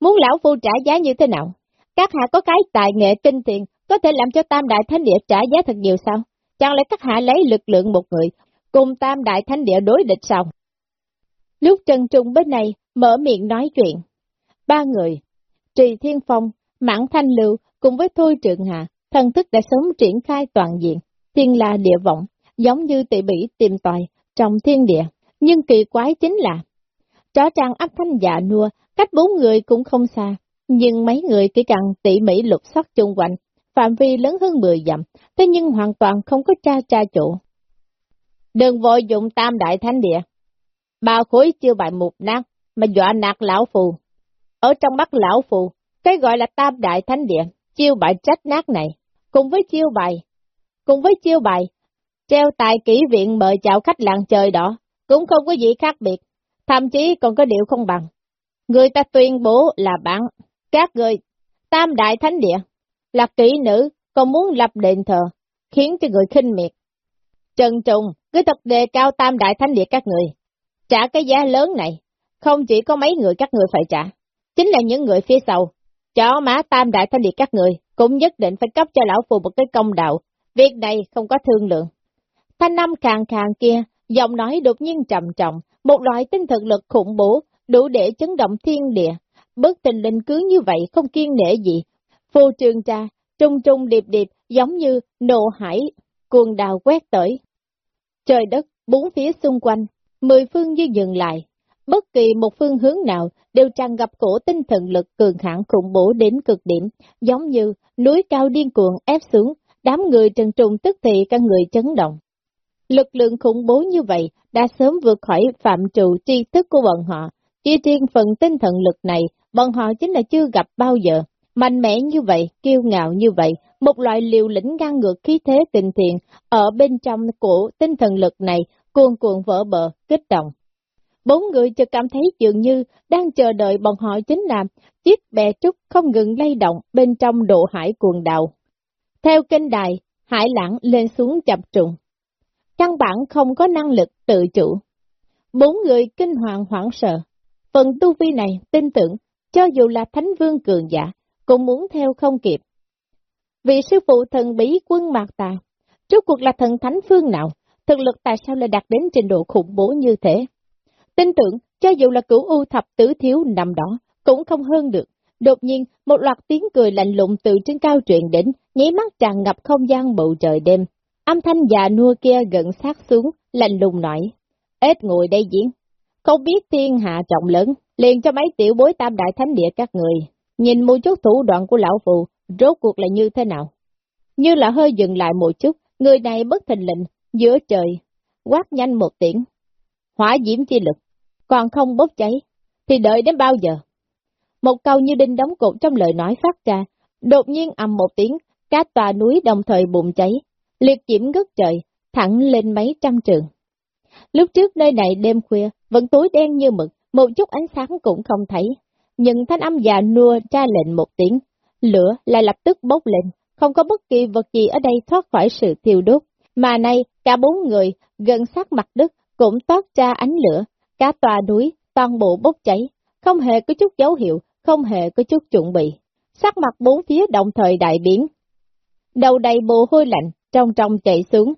muốn lão phu trả giá như thế nào? Các hạ có cái tài nghệ tinh thiền, có thể làm cho tam đại thánh địa trả giá thật nhiều sao? Chẳng lẽ các hạ lấy lực lượng một người, cùng tam đại thánh địa đối địch sao? Lúc Trần Trung bên này mở miệng nói chuyện, ba người, Trì Thiên Phong, Mãn Thanh Lưu cùng với Thôi Trường Hạ, thần thức đã sớm triển khai toàn diện, thiên la địa vọng, giống như tỷ bỉ tìm tòi trong thiên địa. Nhưng kỳ quái chính là, Rõ ràng ấp thanh dạ nua, cách bốn người cũng không xa, nhưng mấy người chỉ cần tỉ mỉ lục soát chung quanh, phạm vi lớn hơn 10 dặm, thế nhưng hoàn toàn không có tra tra chỗ. Đừng vội dụng tam đại thánh địa. Ba khối chưa bại một nát, mà dọa nạt lão phù. Ở trong mắt lão phù, cái gọi là tam đại thánh địa, chiêu bài trách nát này, cùng với chiêu bài, cùng với chiêu bài, treo tại kỹ viện mời chào khách làng trời đỏ, cũng không có gì khác biệt, thậm chí còn có điều không bằng. Người ta tuyên bố là bạn, các người, tam đại thánh địa, là kỹ nữ, còn muốn lập đền thờ, khiến cho người khinh miệt. Trần Trùng, cứ thật đề cao tam đại thánh địa các người, trả cái giá lớn này, không chỉ có mấy người các người phải trả, chính là những người phía sau, chó má tam đại thánh địa các người, cũng nhất định phải cấp cho lão phù một cái công đạo, việc này không có thương lượng. Thanh năm càng càng kia, giọng nói đột nhiên trầm trọng, một loại tinh thần lực khủng bố, đủ để chấn động thiên địa. Bất tình linh cứ như vậy không kiên nể gì. Phô trường ra, trung trung điệp điệp, giống như nộ hải, cuồng đào quét tới. Trời đất, bốn phía xung quanh, mười phương như dừng lại. Bất kỳ một phương hướng nào đều tràn gặp cổ tinh thần lực cường hãn khủng bố đến cực điểm, giống như núi cao điên cuồng ép xuống, đám người trần trùng tức thì các người chấn động. Lực lượng khủng bố như vậy đã sớm vượt khỏi phạm trụ tri thức của bọn họ. Chỉ riêng phần tinh thần lực này, bọn họ chính là chưa gặp bao giờ. Mạnh mẽ như vậy, kiêu ngạo như vậy, một loại liều lĩnh ngang ngược khí thế tình thiện ở bên trong của tinh thần lực này cuồn cuộn vỡ bờ, kích động. Bốn người chợt cảm thấy dường như đang chờ đợi bọn họ chính là chiếc bè trúc không ngừng lay động bên trong độ hải cuồng đạo. Theo kênh đài, hải lãng lên xuống chập trùng. Căn bản không có năng lực tự chủ. Bốn người kinh hoàng hoảng sợ. Phần tu vi này tin tưởng, cho dù là thánh vương cường giả, cũng muốn theo không kịp. Vị sư phụ thần bí quân mạc tà, trước cuộc là thần thánh phương nào, thực lực tại sao lại đạt đến trình độ khủng bố như thế? Tin tưởng, cho dù là cửu u thập tứ thiếu nằm đó, cũng không hơn được. Đột nhiên, một loạt tiếng cười lạnh lùng từ trên cao truyền đến, nháy mắt tràn ngập không gian bầu trời đêm. Âm thanh già nua kia gần sát xuống, lạnh lùng nói. Ết ngồi đây diễn. Không biết thiên hạ trọng lớn, liền cho mấy tiểu bối tam đại thánh địa các người. Nhìn một chút thủ đoạn của lão phụ, rốt cuộc là như thế nào? Như là hơi dừng lại một chút, người này bất thình lệnh, giữa trời, quát nhanh một tiếng. Hỏa diễm chi lực, còn không bốc cháy, thì đợi đến bao giờ? Một câu như đinh đóng cột trong lời nói phát ra, đột nhiên ầm một tiếng, cả tòa núi đồng thời bụng cháy, liệt diễm ngất trời, thẳng lên mấy trăm trường. Lúc trước nơi này đêm khuya, vẫn tối đen như mực, một chút ánh sáng cũng không thấy, nhưng thanh âm già nua ra lệnh một tiếng, lửa lại lập tức bốc lên, không có bất kỳ vật gì ở đây thoát khỏi sự thiêu đốt, mà nay cả bốn người gần sát mặt đất cũng toát ra ánh lửa, cả tòa núi toàn bộ bốc cháy, không hề có chút dấu hiệu, không hề có chút chuẩn bị. Sắc mặt bốn phía đồng thời đại biến. Đầu đầy mồ hôi lạnh, trong trong chạy xuống.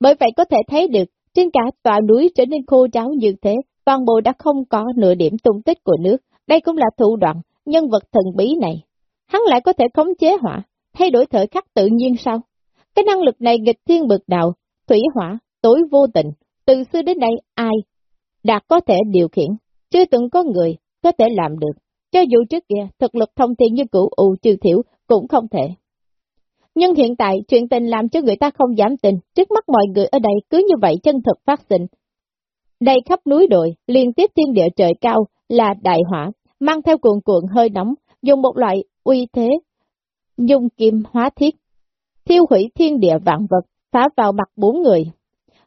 Bởi vậy có thể thấy được, trên cả tòa núi trở nên khô ráo như thế, toàn bộ đã không có nửa điểm tung tích của nước. Đây cũng là thủ đoạn, nhân vật thần bí này. Hắn lại có thể khống chế hỏa, thay đổi thời khắc tự nhiên sao? Cái năng lực này nghịch thiên bực đạo, thủy hỏa, tối vô tình, từ xưa đến nay ai đạt có thể điều khiển, chưa từng có người có thể làm được. Cho dù trước kia thực lực thông thiên như cửu ù trừ thiểu cũng không thể. Nhưng hiện tại chuyện tình làm cho người ta không dám tin, trước mắt mọi người ở đây cứ như vậy chân thực phát sinh. Đây khắp núi đồi, liên tiếp thiên địa trời cao là đại hỏa, mang theo cuộn cuộn hơi nóng, dùng một loại uy thế, dùng kim hóa thiết, thiêu hủy thiên địa vạn vật, phá vào mặt bốn người.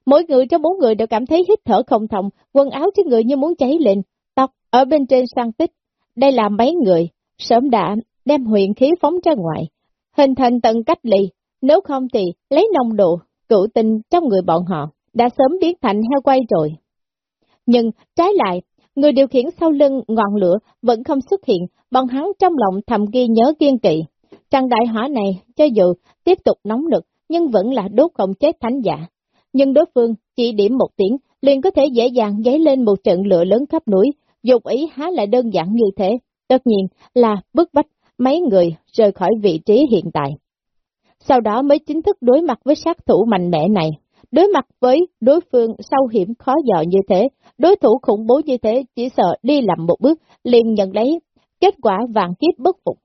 Mỗi người trong bốn người đều cảm thấy hít thở không thông, quần áo trên người như muốn cháy lên, tóc ở bên trên sang tích. Đây là mấy người, sớm đã đem huyền khí phóng ra ngoài, hình thành tận cách ly, nếu không thì lấy nồng độ, cựu tình trong người bọn họ, đã sớm biến thành heo quay rồi. Nhưng trái lại, người điều khiển sau lưng ngọn lửa vẫn không xuất hiện, bọn hắn trong lòng thầm ghi nhớ kiên kỵ. Trăng đại hỏa này, cho dù tiếp tục nóng lực, nhưng vẫn là đốt không chết thánh giả. Nhưng đối phương chỉ điểm một tiếng, liền có thể dễ dàng dấy lên một trận lửa lớn khắp núi, dục ý há lại đơn giản như thế. Tất nhiên là bức bách mấy người rời khỏi vị trí hiện tại. Sau đó mới chính thức đối mặt với sát thủ mạnh mẽ này. Đối mặt với đối phương sâu hiểm khó dò như thế, đối thủ khủng bố như thế chỉ sợ đi làm một bước liền nhận lấy kết quả vạn kiếp bất phục.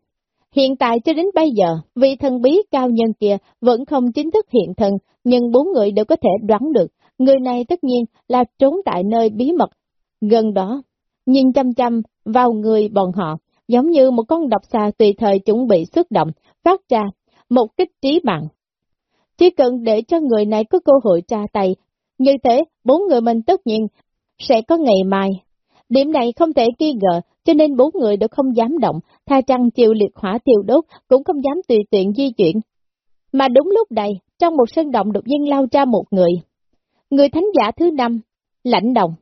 Hiện tại cho đến bây giờ, vị thần bí cao nhân kia vẫn không chính thức hiện thân, nhưng bốn người đều có thể đoán được, người này tất nhiên là trốn tại nơi bí mật, gần đó, nhìn chăm chăm vào người bọn họ, giống như một con độc xà tùy thời chuẩn bị xuất động, phát ra một kích trí mạng. Chỉ cần để cho người này có cơ hội tra tay, như thế bốn người mình tất nhiên sẽ có ngày mai. Điểm này không thể nghi ngờ, cho nên bốn người đều không dám động, tha trăng chiều liệt hỏa tiêu đốt, cũng không dám tùy tiện di chuyển. Mà đúng lúc này, trong một sân động đột nhiên lao ra một người. Người thánh giả thứ năm, lãnh đồng.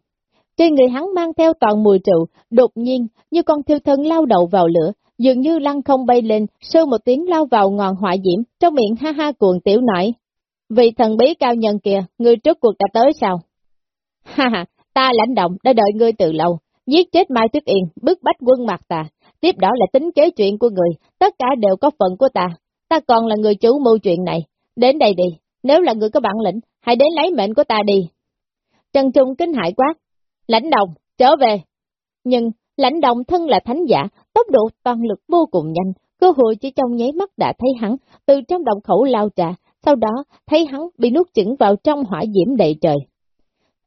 Trên người hắn mang theo toàn mùi rượu, đột nhiên như con thiêu thân lao đầu vào lửa, dường như lăng không bay lên, sơ một tiếng lao vào ngọn hỏa diễm, trong miệng ha ha cuồng tiểu nổi. vị thần bí cao nhân kìa, ngươi trước cuộc đã tới sao? [LAUGHS] Ha ha, ta lãnh động đã đợi ngươi từ lâu, giết chết Mai Tuyết Yên, bức bách quân mặt ta, tiếp đó là tính kế chuyện của người, tất cả đều có phận của ta, ta còn là người chủ mưu chuyện này, đến đây đi, nếu là người có bản lĩnh, hãy đến lấy mệnh của ta đi. Trần Trung kinh hại quá, lãnh đồng, trở về. Nhưng, lãnh đồng thân là thánh giả, tốc độ toàn lực vô cùng nhanh, cơ hội chỉ trong nháy mắt đã thấy hắn từ trong động khẩu lao trà, sau đó thấy hắn bị nuốt chửng vào trong hỏa diễm đầy trời.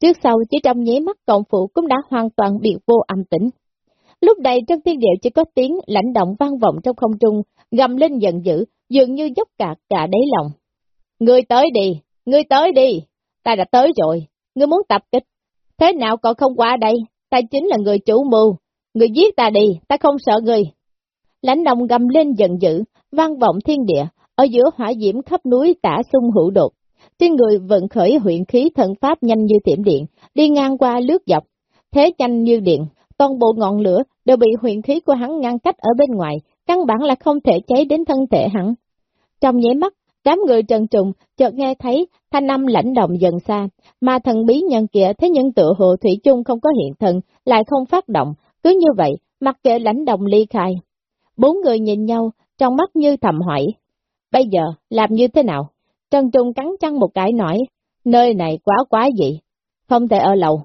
Trước sau chỉ trong nháy mắt cộng phụ cũng đã hoàn toàn bị vô âm tĩnh. Lúc này trong thiên điệu chỉ có tiếng lãnh động vang vọng trong không trung, gầm lên giận dữ, dường như dốc cả cả đáy lòng. Ngươi tới đi, ngươi tới đi, ta đã tới rồi, ngươi muốn tập kích. Thế nào còn không qua đây, ta chính là người chủ mưu, người giết ta đi, ta không sợ người. Lãnh đồng gầm lên giận dữ, vang vọng thiên địa, ở giữa hỏa diễm khắp núi tả sung hữu đột. Trên người vận khởi huyện khí thần pháp nhanh như tiệm điện, đi ngang qua lướt dọc, thế nhanh như điện, toàn bộ ngọn lửa đều bị huyện khí của hắn ngăn cách ở bên ngoài, căn bản là không thể cháy đến thân thể hắn. Trong nháy mắt, đám người trần trùng chợt nghe thấy thanh âm lãnh động dần xa, mà thần bí nhân kia thế nhân tự hồ thủy chung không có hiện thân, lại không phát động, cứ như vậy, mặc kệ lãnh đồng ly khai. Bốn người nhìn nhau, trong mắt như thầm hỏi. Bây giờ, làm như thế nào? Trần Trung cắn chăn một cái nói, nơi này quá quá dị, không thể ở lầu.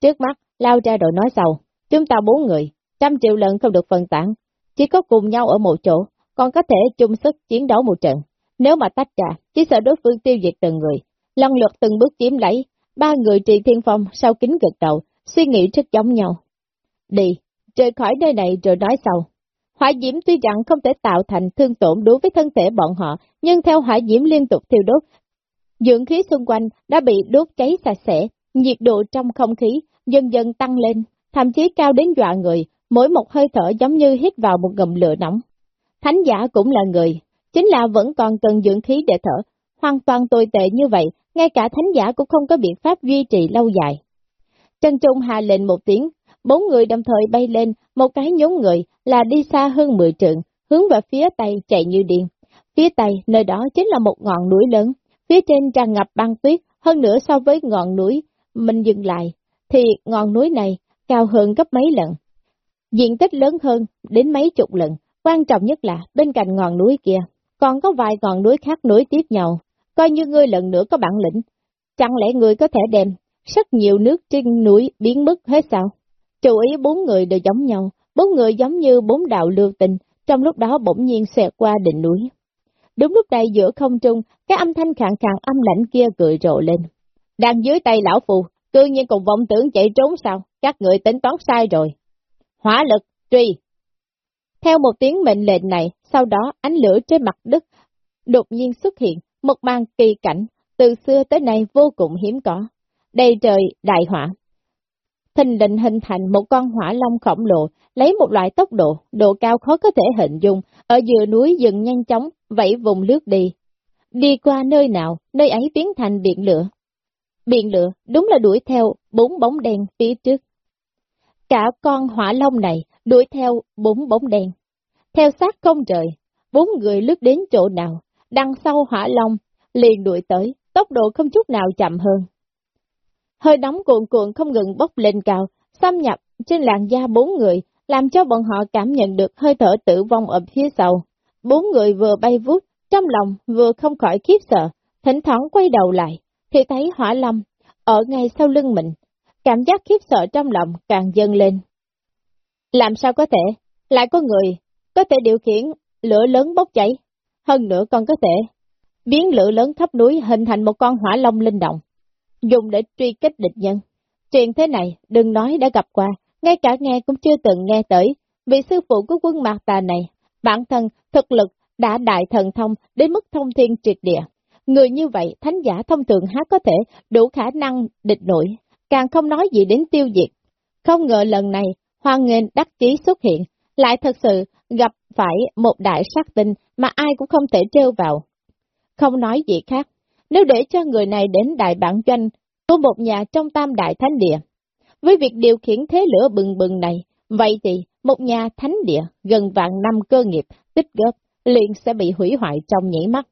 Trước mắt, lao ra rồi nói sau, chúng ta bốn người, trăm triệu lần không được phân tán, chỉ có cùng nhau ở một chỗ, còn có thể chung sức chiến đấu một trận. Nếu mà tách ra, chỉ sợ đối phương tiêu diệt từng người, lần lượt từng bước chiếm lấy, ba người trì thiên phong sau kính gật đầu, suy nghĩ rất giống nhau. Đi, rời khỏi nơi này rồi nói sau. Hỏa diễm tuy rằng không thể tạo thành thương tổn đối với thân thể bọn họ, nhưng theo hỏa diễm liên tục thiêu đốt, dưỡng khí xung quanh đã bị đốt cháy sạch sẽ, nhiệt độ trong không khí dần dần tăng lên, thậm chí cao đến dọa người, mỗi một hơi thở giống như hít vào một ngầm lửa nóng. Thánh giả cũng là người, chính là vẫn còn cần dưỡng khí để thở, hoàn toàn tồi tệ như vậy, ngay cả thánh giả cũng không có biện pháp duy trì lâu dài. Trần Trung hạ lệnh một tiếng, bốn người đồng thời bay lên, một cái nhóm người là đi xa hơn 10 trượng, hướng về phía tây chạy như điên. Phía tây, nơi đó chính là một ngọn núi lớn, phía trên tràn ngập băng tuyết, hơn nữa so với ngọn núi mình dừng lại, thì ngọn núi này cao hơn gấp mấy lần. Diện tích lớn hơn đến mấy chục lần, quan trọng nhất là bên cạnh ngọn núi kia, còn có vài ngọn núi khác nối tiếp nhau, coi như ngươi lần nữa có bản lĩnh. Chẳng lẽ ngươi có thể đem rất nhiều nước trên núi biến mất hết sao? Chú ý bốn người đều giống nhau, bốn người giống như bốn đạo lưu tình, trong lúc đó bỗng nhiên xẹt qua đỉnh núi. Đúng lúc này giữa không trung, cái âm thanh khàn khàn âm lãnh kia cười rộ lên. Đang dưới tay lão phù, cư nhiên cùng vọng tưởng chạy trốn sao, các người tính toán sai rồi. Hỏa lực, truy. Theo một tiếng mệnh lệnh này, sau đó ánh lửa trên mặt đất đột nhiên xuất hiện, một màn kỳ cảnh, từ xưa tới nay vô cùng hiếm có. đây trời đại hỏa. Thình định hình thành một con hỏa long khổng lồ, lấy một loại tốc độ, độ cao khó có thể hình dung, ở giữa núi dừng nhanh chóng, vẫy vùng lướt đi. Đi qua nơi nào, nơi ấy biến thành biển lửa. Biển lửa đúng là đuổi theo bốn bóng đen phía trước. Cả con hỏa long này đuổi theo bốn bóng đen. Theo sát không trời, bốn người lướt đến chỗ nào, đằng sau hỏa long, liền đuổi tới, tốc độ không chút nào chậm hơn. Hơi nóng cuộn cuộn không ngừng bốc lên cao, xâm nhập trên làn da bốn người, làm cho bọn họ cảm nhận được hơi thở tử vong ở phía sau. Bốn người vừa bay vút, trong lòng vừa không khỏi khiếp sợ, thỉnh thoảng quay đầu lại, thì thấy hỏa lâm ở ngay sau lưng mình. Cảm giác khiếp sợ trong lòng càng dâng lên. Làm sao có thể, lại có người, có thể điều khiển lửa lớn bốc cháy, hơn nữa còn có thể biến lửa lớn khắp núi hình thành một con hỏa long linh động, dùng để truy kích địch nhân. Chuyện thế này, đừng nói đã gặp qua, ngay cả nghe cũng chưa từng nghe tới, vì sư phụ của quân mạc tà này, bản thân, thực lực, đã đại thần thông đến mức thông thiên triệt địa. Người như vậy, thánh giả thông thường há có thể đủ khả năng địch nổi, càng không nói gì đến tiêu diệt. Không ngờ lần này, hoan nghênh đắc chí xuất hiện, lại thật sự gặp phải một đại sát tinh mà ai cũng không thể trêu vào. Không nói gì khác, nếu để cho người này đến đại bản doanh của một nhà trong tam đại thánh địa, với việc điều khiển thế lửa bừng bừng này, vậy thì một nhà thánh địa gần vạn năm cơ nghiệp tích góp liền sẽ bị hủy hoại trong nhảy mắt.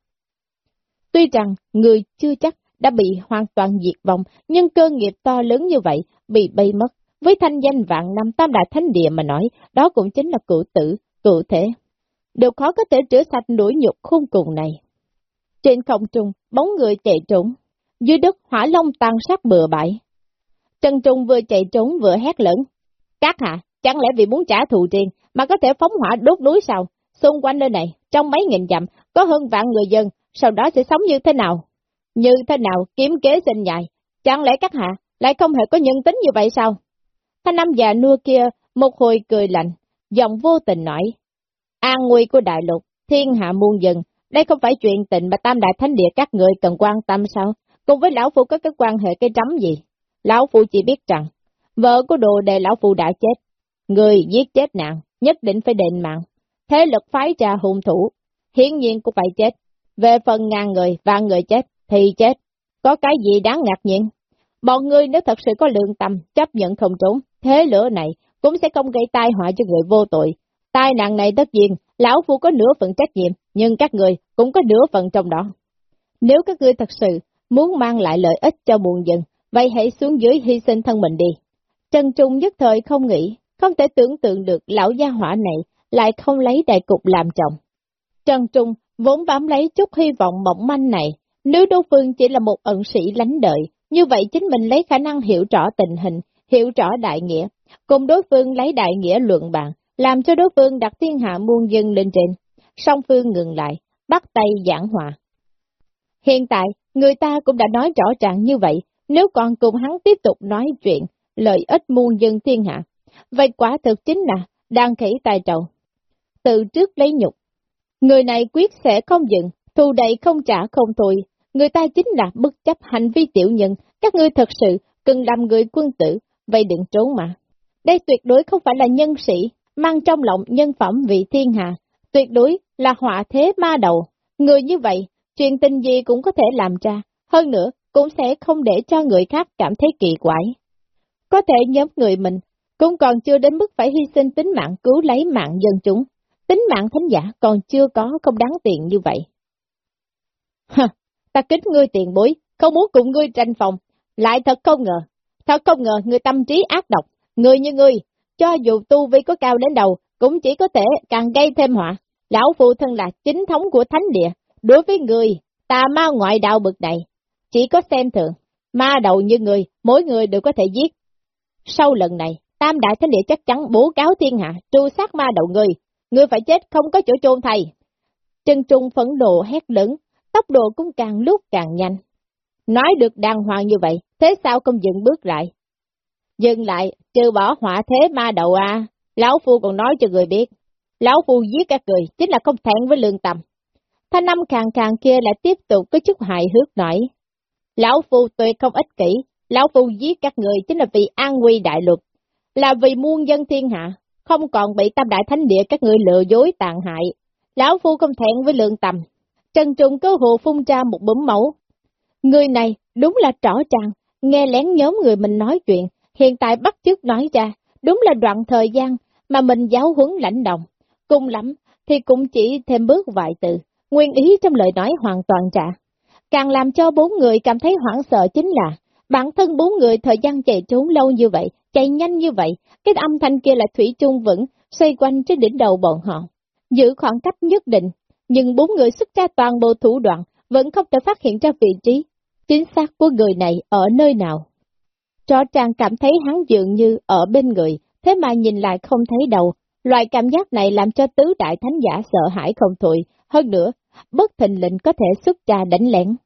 Tuy rằng người chưa chắc đã bị hoàn toàn diệt vong, nhưng cơ nghiệp to lớn như vậy bị bay mất. Với thanh danh vạn năm tam đại thánh địa mà nói, đó cũng chính là cụ tử, cụ thể. Đều khó có thể rửa sạch nỗi nhục khôn cùng này. Trên không trung, bóng người chạy trốn. Dưới đất hỏa long tan sát bừa bãi. Trần Trung vừa chạy trốn vừa hét lớn. Các hạ, chẳng lẽ vì muốn trả thù riêng mà có thể phóng hỏa đốt núi sao? Xung quanh nơi này, trong mấy nghìn dặm, có hơn vạn người dân, sau đó sẽ sống như thế nào? Như thế nào kiếm kế sinh nhại? Chẳng lẽ các hạ lại không hề có nhân tính như vậy sao? Thanh năm già nua kia một hồi cười lạnh, giọng vô tình nói. An nguy của đại lục, thiên hạ muôn dân đây không phải chuyện tình mà tam đại thánh địa các người cần quan tâm sao? Cùng với lão phu có cái quan hệ cái rắm gì? Lão phu chỉ biết rằng, vợ của đồ đề lão phu đã chết. Người giết chết nạn, nhất định phải đền mạng. Thế lực phái trà hung thủ, hiển nhiên cũng phải chết. Về phần ngàn người, và người chết, thì chết. Có cái gì đáng ngạc nhiên? Bọn người nếu thật sự có lương tâm, chấp nhận không trốn, thế lửa này cũng sẽ không gây tai họa cho người vô tội. Tai nạn này tất nhiên, lão phu có nửa phần trách nhiệm, nhưng các người cũng có nửa phần trong đó. Nếu các ngươi thật sự muốn mang lại lợi ích cho buồn dân, vậy hãy xuống dưới hy sinh thân mình đi. Trần Trung nhất thời không nghĩ, không thể tưởng tượng được lão gia hỏa này lại không lấy đại cục làm chồng. Trần Trung vốn bám lấy chút hy vọng mỏng manh này, nếu đối phương chỉ là một ẩn sĩ lánh đợi, như vậy chính mình lấy khả năng hiểu rõ tình hình, hiểu rõ đại nghĩa, cùng đối phương lấy đại nghĩa luận bàn, làm cho đối phương đặt thiên hạ muôn dân lên trên. Song phương ngừng lại, bắt tay giảng hòa. Hiện tại, người ta cũng đã nói rõ ràng như vậy, nếu còn cùng hắn tiếp tục nói chuyện, lợi ích muôn dân thiên hạ, vậy quả thực chính là đang khỉ tài trầu. Từ trước lấy nhục, người này quyết sẽ không dừng, thù đầy không trả không thôi, người ta chính là bất chấp hành vi tiểu nhân, các ngươi thật sự cần làm người quân tử, vậy đừng trốn mà. Đây tuyệt đối không phải là nhân sĩ, mang trong lòng nhân phẩm vị thiên hạ, tuyệt đối là họa thế ma đầu. Người như vậy, chuyện tình gì cũng có thể làm ra, hơn nữa cũng sẽ không để cho người khác cảm thấy kỳ quái. Có thể nhóm người mình cũng còn chưa đến mức phải hy sinh tính mạng cứu lấy mạng dân chúng. Tính mạng thánh giả còn chưa có không đáng tiền như vậy. ha ta kính ngươi tiền bối, không muốn cùng ngươi tranh phòng, lại thật không ngờ, thật không ngờ người tâm trí ác độc, người như ngươi, cho dù tu vi có cao đến đầu, cũng chỉ có thể càng gây thêm họa. Lão phụ thân là chính thống của thánh địa, đối với người, tà ma ngoại đạo bực này, chỉ có xem thường, ma đầu như người, mỗi người đều có thể giết. Sau lần này, Tam Đại Thánh Địa chắc chắn bố cáo thiên hạ, tru sát ma đầu người, người phải chết không có chỗ chôn thầy. Trân Trung phẫn nộ hét lớn, tốc độ cũng càng lúc càng nhanh. Nói được đàng hoàng như vậy, thế sao không dừng bước lại? Dừng lại, trừ bỏ hỏa thế ma đầu à, Lão Phu còn nói cho người biết. Lão Phu giết các người, chính là không thẹn với lương tâm. Thanh năm càng càng kia lại tiếp tục có chút hài hước nổi. Lão Phu tuyệt không ích kỷ, Lão Phu giết các người chính là vì an nguy đại lục, là vì muôn dân thiên hạ, không còn bị tam đại thánh địa các người lừa dối tàn hại. Lão Phu không thẹn với lương tâm. Trần Trung cơ hồ phun ra một bấm máu. Người này đúng là trỏ ràng, nghe lén nhóm người mình nói chuyện, hiện tại bắt chước nói ra, đúng là đoạn thời gian mà mình giáo huấn lãnh động. Cùng lắm thì cũng chỉ thêm bước vài từ, nguyên ý trong lời nói hoàn toàn trả. Càng làm cho bốn người cảm thấy hoảng sợ chính là, bản thân bốn người thời gian chạy trốn lâu như vậy, chạy nhanh như vậy, cái âm thanh kia là thủy chung vững, xoay quanh trên đỉnh đầu bọn họ. Giữ khoảng cách nhất định, nhưng bốn người xuất ra toàn bộ thủ đoạn, vẫn không thể phát hiện ra vị trí chính xác của người này ở nơi nào. Rõ ràng cảm thấy hắn dường như ở bên người, thế mà nhìn lại không thấy đầu. Loại cảm giác này làm cho tứ đại thánh giả sợ hãi không thôi, hơn nữa, bất thình lệnh có thể xuất ra đánh lén.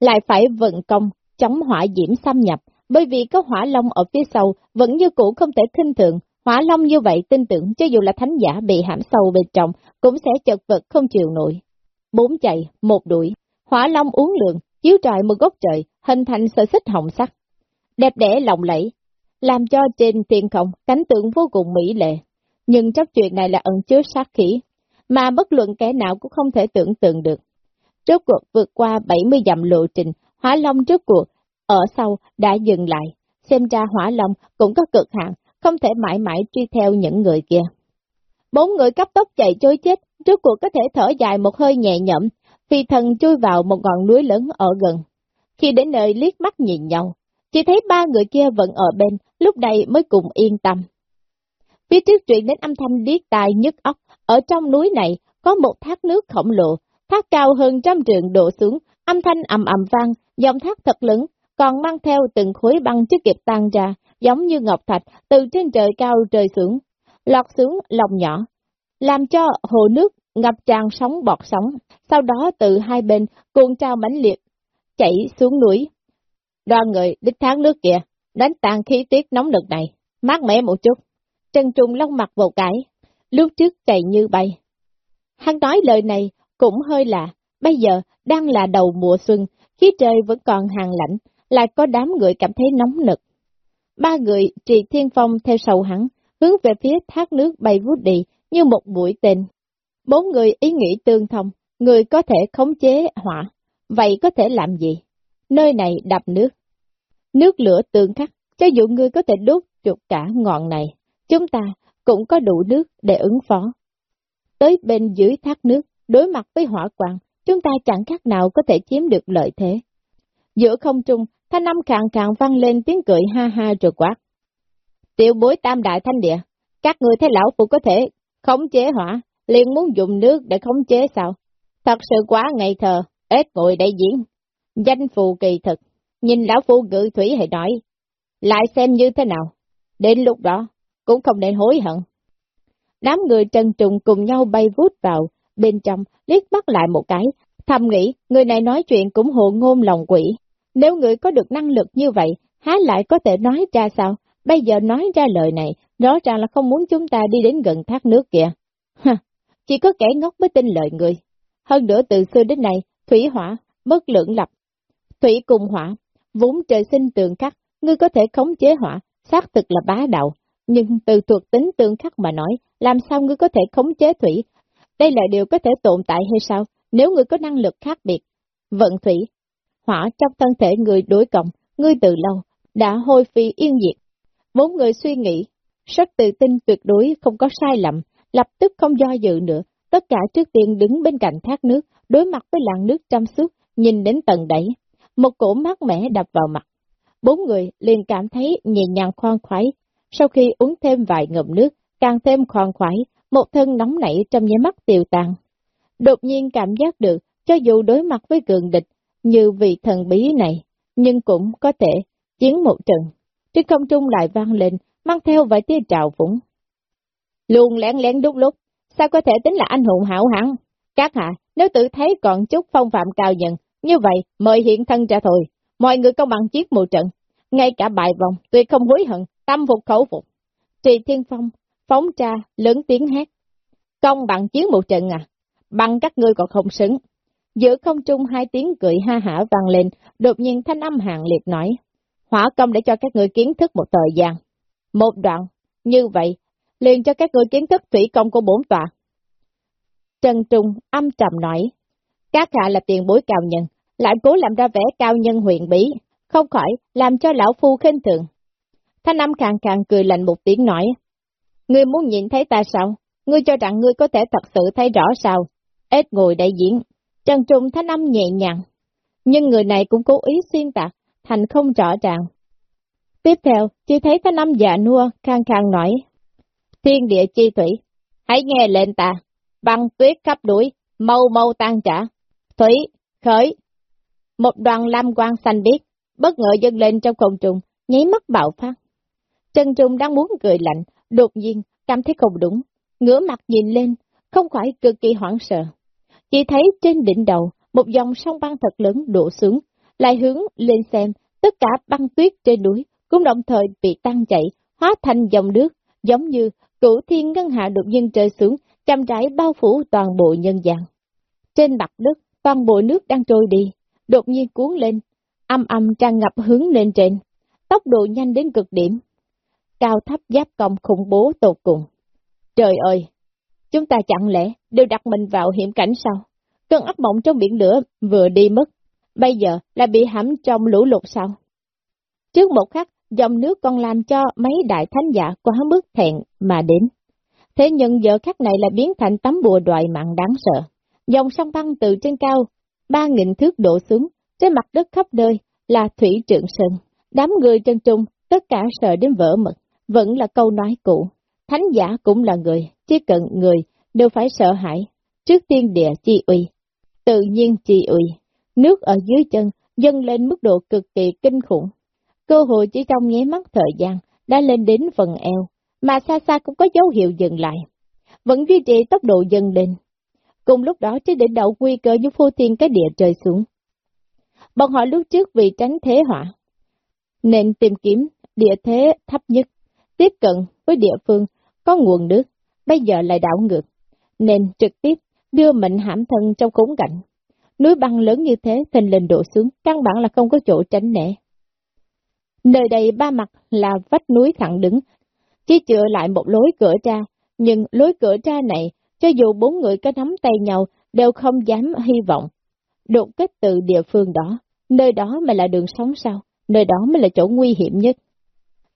Lại phải vận công, chống hỏa diễm xâm nhập, bởi vì có hỏa long ở phía sau, vẫn như cũ không thể khinh thường. Hỏa long như vậy tin tưởng cho dù là thánh giả bị hãm sâu bên trong, cũng sẽ chật vật không chịu nổi. Bốn chạy, một đuổi, hỏa long uống lượng, chiếu trọi một gốc trời, hình thành sợi xích hồng sắc. Đẹp đẽ lộng lẫy, làm cho trên thiên không cánh tượng vô cùng mỹ lệ. Nhưng trong chuyện này là ẩn chứa sát khí, mà bất luận kẻ nào cũng không thể tưởng tượng được. Trước cuộc vượt qua 70 dặm lộ trình, hỏa long trước cuộc, ở sau đã dừng lại, xem ra hỏa long cũng có cực hạn, không thể mãi mãi truy theo những người kia. Bốn người cấp tốc chạy chối chết, trước cuộc có thể thở dài một hơi nhẹ nhõm, phi thần chui vào một ngọn núi lớn ở gần. Khi đến nơi liếc mắt nhìn nhau, chỉ thấy ba người kia vẫn ở bên, lúc này mới cùng yên tâm. Phía trước truyền đến âm thanh điếc tai nhức óc, ở trong núi này có một thác nước khổng lồ, thác cao hơn trăm trượng đổ xuống, âm thanh ầm ầm vang, dòng thác thật lớn, còn mang theo từng khối băng chưa kịp tan ra, giống như ngọc thạch từ trên trời cao rơi xuống, lọt xuống lòng nhỏ, làm cho hồ nước ngập tràn sóng bọt sóng, sau đó từ hai bên cuồn trao mãnh liệt, chảy xuống núi. Đoàn người đích tháng nước kìa, đánh tàn khí tiết nóng lực này, mát mẻ một chút. Trần Trung lông mặt vào cái, lúc trước chạy như bay. Hắn nói lời này cũng hơi lạ, bây giờ đang là đầu mùa xuân, khí trời vẫn còn hàng lạnh, lại có đám người cảm thấy nóng nực. Ba người trì thiên phong theo sau hắn, hướng về phía thác nước bay vút đi như một mũi tên. Bốn người ý nghĩ tương thông, người có thể khống chế hỏa, vậy có thể làm gì? Nơi này đập nước. Nước lửa tương khắc, cho dù ngươi có thể đốt chụp cả ngọn này, chúng ta cũng có đủ nước để ứng phó. Tới bên dưới thác nước, đối mặt với hỏa quang, chúng ta chẳng khác nào có thể chiếm được lợi thế. Giữa không trung, thanh âm khàn khàn vang lên tiếng cười ha ha rồi quát. Tiểu bối tam đại thanh địa, các người thấy lão phụ có thể khống chế hỏa, liền muốn dùng nước để khống chế sao? Thật sự quá ngây thờ, ếch ngồi đại diễn. Danh phù kỳ thực, nhìn lão phu ngự thủy hãy nói, lại xem như thế nào. Đến lúc đó, cũng không nên hối hận. Đám người trần trùng cùng nhau bay vút vào, bên trong, liếc mắt lại một cái, thầm nghĩ, người này nói chuyện cũng hộ ngôn lòng quỷ. Nếu người có được năng lực như vậy, há lại có thể nói ra sao? Bây giờ nói ra lời này, rõ ràng là không muốn chúng ta đi đến gần thác nước kìa. Ha, chỉ có kẻ ngốc mới tin lời người. Hơn nữa từ xưa đến nay, thủy hỏa, bất lượng lập. Thủy cùng hỏa, vốn trời sinh tường khắc, ngươi có thể khống chế hỏa, xác thực là bá đạo. Nhưng từ thuộc tính tương khắc mà nói, làm sao ngươi có thể khống chế thủy? Đây là điều có thể tồn tại hay sao? Nếu ngươi có năng lực khác biệt, vận thủy, hỏa trong thân thể người đối cộng, ngươi từ lâu, đã hôi phi yên diệt. Bốn người suy nghĩ, rất tự tin tuyệt đối không có sai lầm, lập tức không do dự nữa, tất cả trước tiên đứng bên cạnh thác nước, đối mặt với làn nước trong suốt, nhìn đến tận đẩy. Một cổ mát mẻ đập vào mặt. Bốn người liền cảm thấy nhẹ nhàng khoan khoái. Sau khi uống thêm vài ngụm nước, càng thêm khoan khoái, một thân nóng nảy trong nháy mắt tiêu tan. Đột nhiên cảm giác được, cho dù đối mặt với cường địch, như vị thần bí này, nhưng cũng có thể chiến một trận. Trên không trung lại vang lên, mang theo vài tia trào vũng. Luôn lén lén đúc lúc, sao có thể tính là anh hùng hảo hẳn? Các hạ, nếu tự thấy còn chút phong phạm cao nhận, như vậy mời hiện thân trả thôi. Mọi người công bằng chiếc một trận, ngay cả bài vòng, tuyệt không hối hận, tâm phục khẩu phục. Trì Thiên Phong, phóng tra, lớn tiếng hét. Công bằng chiến một trận à? Bằng các ngươi còn không xứng. Giữa không trung hai tiếng cười ha hả vang lên, đột nhiên thanh âm hàng liệt nói. Hỏa công để cho các ngươi kiến thức một thời gian. Một đoạn, như vậy, liền cho các ngươi kiến thức thủy công của bốn tòa. Trần Trung âm trầm nói, các hạ là tiền bối cao nhân, lại cố làm ra vẻ cao nhân huyện bí, không khỏi làm cho lão phu khinh thường. Thanh âm càng càng cười lạnh một tiếng nói, ngươi muốn nhìn thấy ta sao? Ngươi cho rằng ngươi có thể thật sự thấy rõ sao? Ết ngồi đại diễn, Trần Trung thanh âm nhẹ nhàng, nhưng người này cũng cố ý xuyên tạc, thành không rõ ràng. Tiếp theo, chỉ thấy thanh âm già nua, khang khang nói, thiên địa chi thủy, hãy nghe lệnh ta, băng tuyết khắp đuổi, mau mau tan trả, thủy, khởi. Một đoàn lam quang xanh biếc, bất ngờ dâng lên trong không trung, nháy mắt bạo phát. Trần Trung đang muốn cười lạnh, đột nhiên cảm thấy không đúng, ngửa mặt nhìn lên, không khỏi cực kỳ hoảng sợ. Chỉ thấy trên đỉnh đầu, một dòng sông băng thật lớn đổ xuống, lại hướng lên xem, tất cả băng tuyết trên núi cũng đồng thời bị tan chảy, hóa thành dòng nước, giống như cửu thiên ngân hạ đột nhiên rơi xuống, chăm rãi bao phủ toàn bộ nhân gian. Trên mặt đất, toàn bộ nước đang trôi đi, đột nhiên cuốn lên, âm âm tràn ngập hướng lên trên, tốc độ nhanh đến cực điểm. Cao thấp giáp công khủng bố tột cùng. Trời ơi! Chúng ta chẳng lẽ đều đặt mình vào hiểm cảnh sao? Cơn ác mộng trong biển lửa vừa đi mất, bây giờ là bị hãm trong lũ lụt sao? Trước một khắc, dòng nước còn làm cho mấy đại thánh giả quá mức thẹn mà đến. Thế nhưng giờ khắc này là biến thành tấm bùa đoại mạng đáng sợ. Dòng sông băng từ trên cao, ba nghìn thước đổ xuống, trên mặt đất khắp nơi là thủy trượng sơn. Đám người chân trung, tất cả sợ đến vỡ mật, vẫn là câu nói cũ. Thánh giả cũng là người, chỉ cần người đều phải sợ hãi. Trước tiên địa chi uy, tự nhiên chi uy, nước ở dưới chân dâng lên mức độ cực kỳ kinh khủng. Cơ hội chỉ trong nháy mắt thời gian đã lên đến phần eo, mà xa xa cũng có dấu hiệu dừng lại. Vẫn duy trì tốc độ dâng lên. Cùng lúc đó trên đỉnh đầu nguy cơ như phô thiên cái địa trời xuống. Bọn họ lúc trước vì tránh thế họa, nên tìm kiếm địa thế thấp nhất, tiếp cận với địa phương có nguồn nước, bây giờ lại đảo ngược, nên trực tiếp đưa mệnh hãm thân trong khốn cảnh. Núi băng lớn như thế thành lên đổ xuống, căn bản là không có chỗ tránh né. Nơi đây ba mặt là vách núi thẳng đứng, chỉ chữa lại một lối cửa ra, nhưng lối cửa ra này, cho dù bốn người có nắm tay nhau, đều không dám hy vọng. Đột kích từ địa phương đó, nơi đó mới là đường sống sao, nơi đó mới là chỗ nguy hiểm nhất.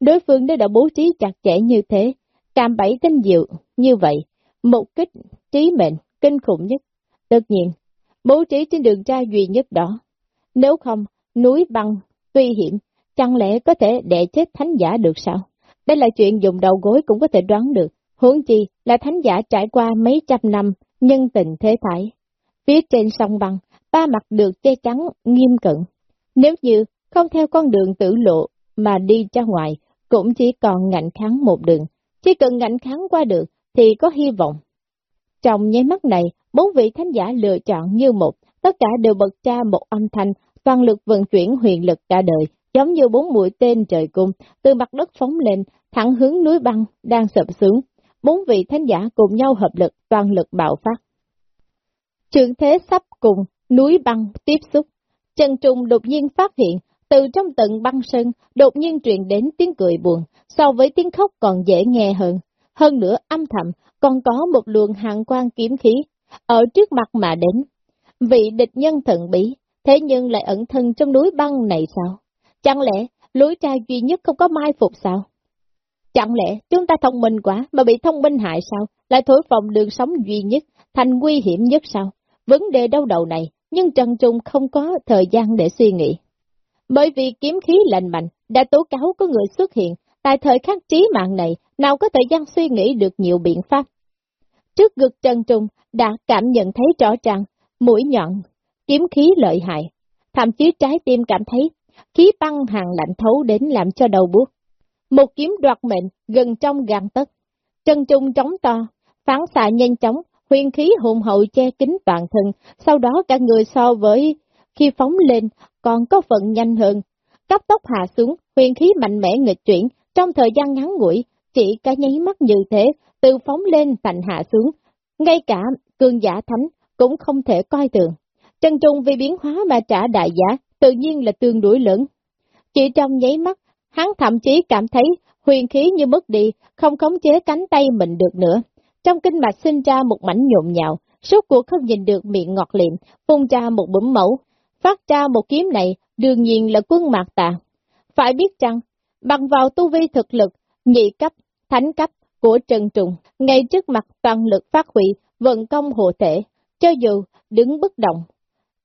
Đối phương đã đã bố trí chặt chẽ như thế, cam bảy tinh diệu như vậy, một kích trí mệnh kinh khủng nhất. Tất nhiên, bố trí trên đường ra duy nhất đó. Nếu không, núi băng, tuy hiểm, chẳng lẽ có thể đẻ chết thánh giả được sao? Đây là chuyện dùng đầu gối cũng có thể đoán được. Huống chi là thánh giả trải qua mấy trăm năm, nhân tình thế thải. Phía trên sông băng, ba mặt được che chắn nghiêm cẩn. Nếu như không theo con đường tử lộ mà đi ra ngoài, cũng chỉ còn ngạnh kháng một đường. Chỉ cần ngạnh kháng qua được thì có hy vọng. Trong nháy mắt này, bốn vị thánh giả lựa chọn như một, tất cả đều bật ra một âm thanh, toàn lực vận chuyển huyền lực cả đời, giống như bốn mũi tên trời cung, từ mặt đất phóng lên, thẳng hướng núi băng đang sập xuống. Bốn vị thánh giả cùng nhau hợp lực, toàn lực bạo phát. Trường thế sắp cùng núi băng tiếp xúc. Trần Trung đột nhiên phát hiện, từ trong tận băng sơn, đột nhiên truyền đến tiếng cười buồn, so với tiếng khóc còn dễ nghe hơn. Hơn nữa âm thầm, còn có một luồng hàng quan kiếm khí, ở trước mặt mà đến. Vị địch nhân thần bí, thế nhưng lại ẩn thân trong núi băng này sao? Chẳng lẽ lối trai duy nhất không có mai phục sao? Chẳng lẽ chúng ta thông minh quá mà bị thông minh hại sao? Lại thổi phồng đường sống duy nhất, thành nguy hiểm nhất sao? Vấn đề đau đầu này, nhưng Trần Trung không có thời gian để suy nghĩ. Bởi vì kiếm khí lành mạnh đã tố cáo có người xuất hiện, tại thời khắc trí mạng này, nào có thời gian suy nghĩ được nhiều biện pháp. Trước ngực Trần Trung đã cảm nhận thấy rõ ràng, mũi nhọn, kiếm khí lợi hại, thậm chí trái tim cảm thấy khí băng hàng lạnh thấu đến làm cho đầu buốt. Một kiếm đoạt mệnh gần trong gàn tất. chân Trung trống to, phán xạ nhanh chóng, huyền khí hùng hậu che kính toàn thân, sau đó cả người so với khi phóng lên còn có phần nhanh hơn. Cấp tốc hạ xuống, huyền khí mạnh mẽ nghịch chuyển, trong thời gian ngắn ngủi, chỉ cả nháy mắt như thế, từ phóng lên thành hạ xuống. Ngay cả cường giả thánh cũng không thể coi thường. Trần Trung vì biến hóa mà trả đại giá, tự nhiên là tương đối lớn. Chỉ trong nháy mắt, hắn thậm chí cảm thấy huyền khí như mất đi, không khống chế cánh tay mình được nữa. Trong kinh mạch sinh ra một mảnh nhộn nhạo, suốt cuộc không nhìn được miệng ngọt liệm, phun ra một bấm mẫu. Phát ra một kiếm này, đương nhiên là quân mạc tà. Phải biết rằng, bằng vào tu vi thực lực, nhị cấp, thánh cấp của Trần Trùng, ngay trước mặt toàn lực phát huy, vận công hộ thể, cho dù đứng bất động,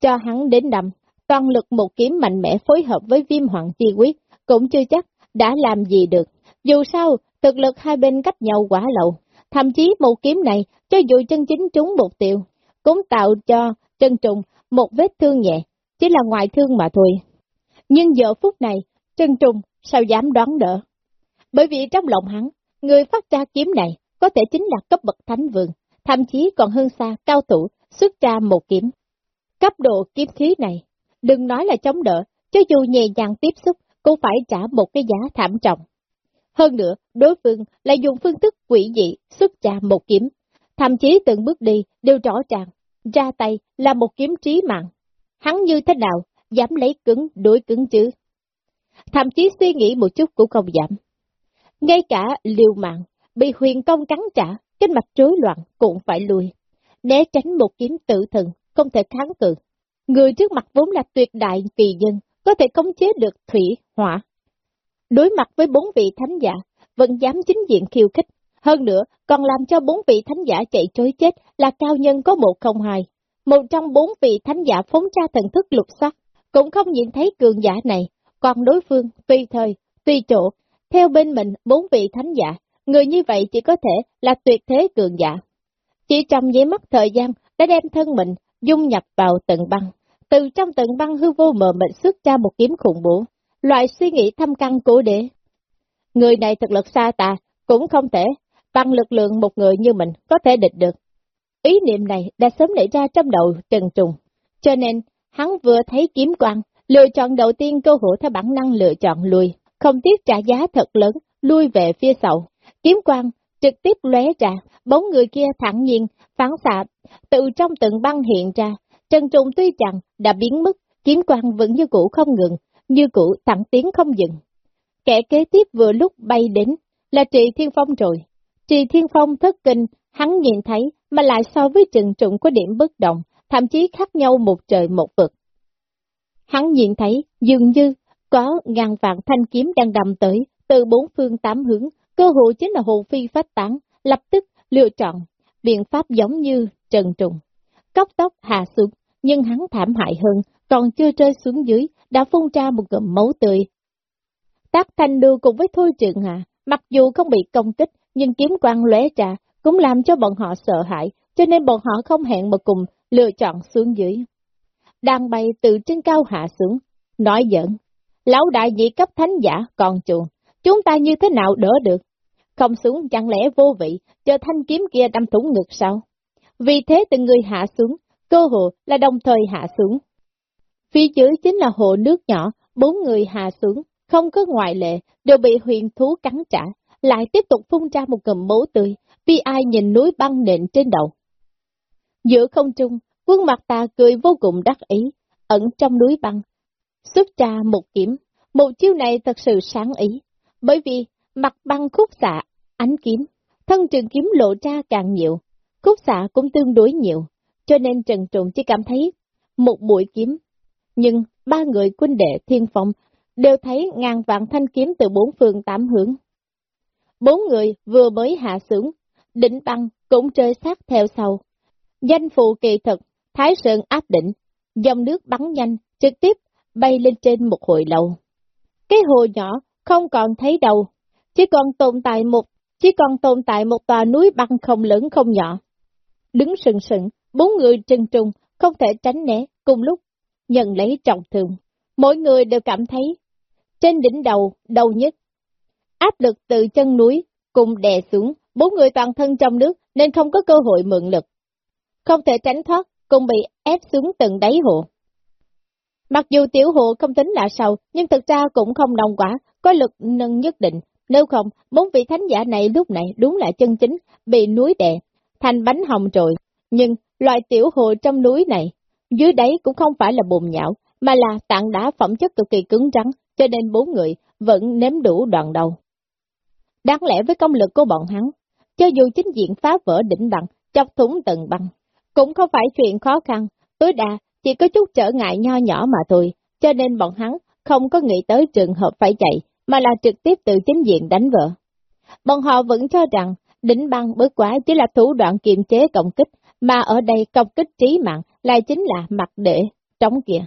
cho hắn đến đầm, toàn lực một kiếm mạnh mẽ phối hợp với viêm hoàng chi quyết, cũng chưa chắc đã làm gì được. Dù sao, thực lực hai bên cách nhau quá lậu, thậm chí một kiếm này, cho dù chân chính trúng mục tiêu, cũng tạo cho chân trùng một vết thương nhẹ, chỉ là ngoại thương mà thôi. Nhưng giờ phút này, chân trùng sao dám đoán đỡ? Bởi vì trong lòng hắn, người phát ra kiếm này có thể chính là cấp bậc thánh vương, thậm chí còn hơn xa cao thủ xuất ra một kiếm. Cấp độ kiếm khí này, đừng nói là chống đỡ, cho dù nhẹ nhàng tiếp xúc, cũng phải trả một cái giá thảm trọng. Hơn nữa, đối phương lại dùng phương thức quỷ dị xuất trả một kiếm, thậm chí từng bước đi đều rõ ràng, ra tay là một kiếm trí mạng. Hắn như thế nào, dám lấy cứng đối cứng chứ? Thậm chí suy nghĩ một chút cũng không giảm. Ngay cả liều mạng, bị huyền công cắn trả, trên mặt rối loạn cũng phải lùi. Né tránh một kiếm tự thần, không thể kháng cự. Người trước mặt vốn là tuyệt đại kỳ dân, có thể khống chế được thủy, hỏa. Đối mặt với bốn vị thánh giả, vẫn dám chính diện khiêu khích. Hơn nữa, còn làm cho bốn vị thánh giả chạy trối chết là cao nhân có một không hai. Một trong bốn vị thánh giả phóng ra thần thức lục sắc, cũng không nhìn thấy cường giả này, còn đối phương, tùy thời, tùy chỗ, theo bên mình bốn vị thánh giả, người như vậy chỉ có thể là tuyệt thế cường giả. Chỉ trong giấy mắt thời gian đã đem thân mình dung nhập vào tận băng, từ trong tận băng hư vô mờ mịt xuất ra một kiếm khủng bố, loại suy nghĩ thâm căn cố đế. Người này thực lực xa tà, cũng không thể, bằng lực lượng một người như mình có thể địch được. Ý niệm này đã sớm nảy ra trong đầu Trần Trùng, cho nên hắn vừa thấy kiếm quang, lựa chọn đầu tiên cơ hội theo bản năng lựa chọn lùi, không tiếc trả giá thật lớn, lui về phía sau. Kiếm quang trực tiếp lóe ra, bóng người kia thẳng nhiên, phản xạ, từ trong từng băng hiện ra. Trần Trùng tuy chẳng đã biến mất, kiếm quang vẫn như cũ không ngừng, như cũ thẳng tiến không dừng. Kẻ kế tiếp vừa lúc bay đến, là Trị Thiên Phong rồi. Trị Thiên Phong thất kinh, hắn nhìn thấy, mà lại so với Trần Trùng có điểm bất động, thậm chí khác nhau một trời một vực. Hắn nhìn thấy, dường như, có ngàn vạn thanh kiếm đang đầm tới, từ bốn phương tám hướng, cơ hội chính là hồ phi phát tán, lập tức lựa chọn, biện pháp giống như Trần Trùng cóc tóc hạ xuống, nhưng hắn thảm hại hơn, còn chưa rơi xuống dưới, đã phun ra một ngụm máu tươi. Tác thanh lưu cùng với Thôi Trường Hạ, mặc dù không bị công kích, nhưng kiếm quang lóe ra cũng làm cho bọn họ sợ hãi, cho nên bọn họ không hẹn mà cùng lựa chọn xuống dưới. Đang bay từ trên cao hạ xuống, nói giỡn, lão đại nhị cấp thánh giả còn chuồng, chúng ta như thế nào đỡ được? Không xuống chẳng lẽ vô vị, chờ thanh kiếm kia đâm thủng ngực sao? Vì thế từng người hạ xuống, cơ hồ là đồng thời hạ xuống. Phía dưới chính là hồ nước nhỏ, bốn người hạ xuống, không có ngoại lệ, đều bị huyền thú cắn trả, lại tiếp tục phun ra một cầm máu tươi, vì ai nhìn núi băng nện trên đầu. Giữa không trung, quân mặt ta cười vô cùng đắc ý, ẩn trong núi băng, xuất ra một kiếm. Một chiêu này thật sự sáng ý, bởi vì mặt băng khúc xạ, ánh kiếm, thân trường kiếm lộ ra càng nhiều, khúc xạ cũng tương đối nhiều, cho nên Trần Trùng chỉ cảm thấy một mũi kiếm. Nhưng ba người quân đệ thiên phong đều thấy ngàn vạn thanh kiếm từ bốn phương tám hướng. Bốn người vừa mới hạ xuống, đỉnh băng cũng rơi sát theo sau. Danh phụ kỳ thực, Thái Sơn áp đỉnh, dòng nước bắn nhanh, trực tiếp bay lên trên một hồi lầu. Cái hồ nhỏ không còn thấy đâu, chỉ còn tồn tại một chỉ còn tồn tại một tòa núi băng không lớn không nhỏ. Đứng sừng sừng, bốn người trừng trùng, không thể tránh né, cùng lúc, nhận lấy trọng thương. Mỗi người đều cảm thấy, trên đỉnh đầu, đầu nhất. Áp lực từ chân núi, cùng đè xuống, bốn người toàn thân trong nước, nên không có cơ hội mượn lực. Không thể tránh thoát, cùng bị ép xuống từng đáy hộ. Mặc dù tiểu hộ không tính là sâu, nhưng thực ra cũng không đồng quả, có lực nâng nhất định. Nếu không, bốn vị thánh giả này lúc này đúng là chân chính, bị núi đè, thành bánh hồng rồi. Nhưng, loại tiểu hồ trong núi này, dưới đáy cũng không phải là bùn nhão, mà là tạng đá phẩm chất cực kỳ cứng rắn, cho nên bốn người vẫn nếm đủ đoạn đầu. Đáng lẽ với công lực của bọn hắn, cho dù chính diện phá vỡ đỉnh bằng, chọc thủng tầng băng, cũng không phải chuyện khó khăn, tối đa chỉ có chút trở ngại nho nhỏ mà thôi, cho nên bọn hắn không có nghĩ tới trường hợp phải chạy, mà là trực tiếp từ chính diện đánh vợ. Bọn họ vẫn cho rằng đỉnh băng bất quá chỉ là thủ đoạn kiềm chế công kích, mà ở đây công kích trí mạng lại chính là mặt để trống kìa.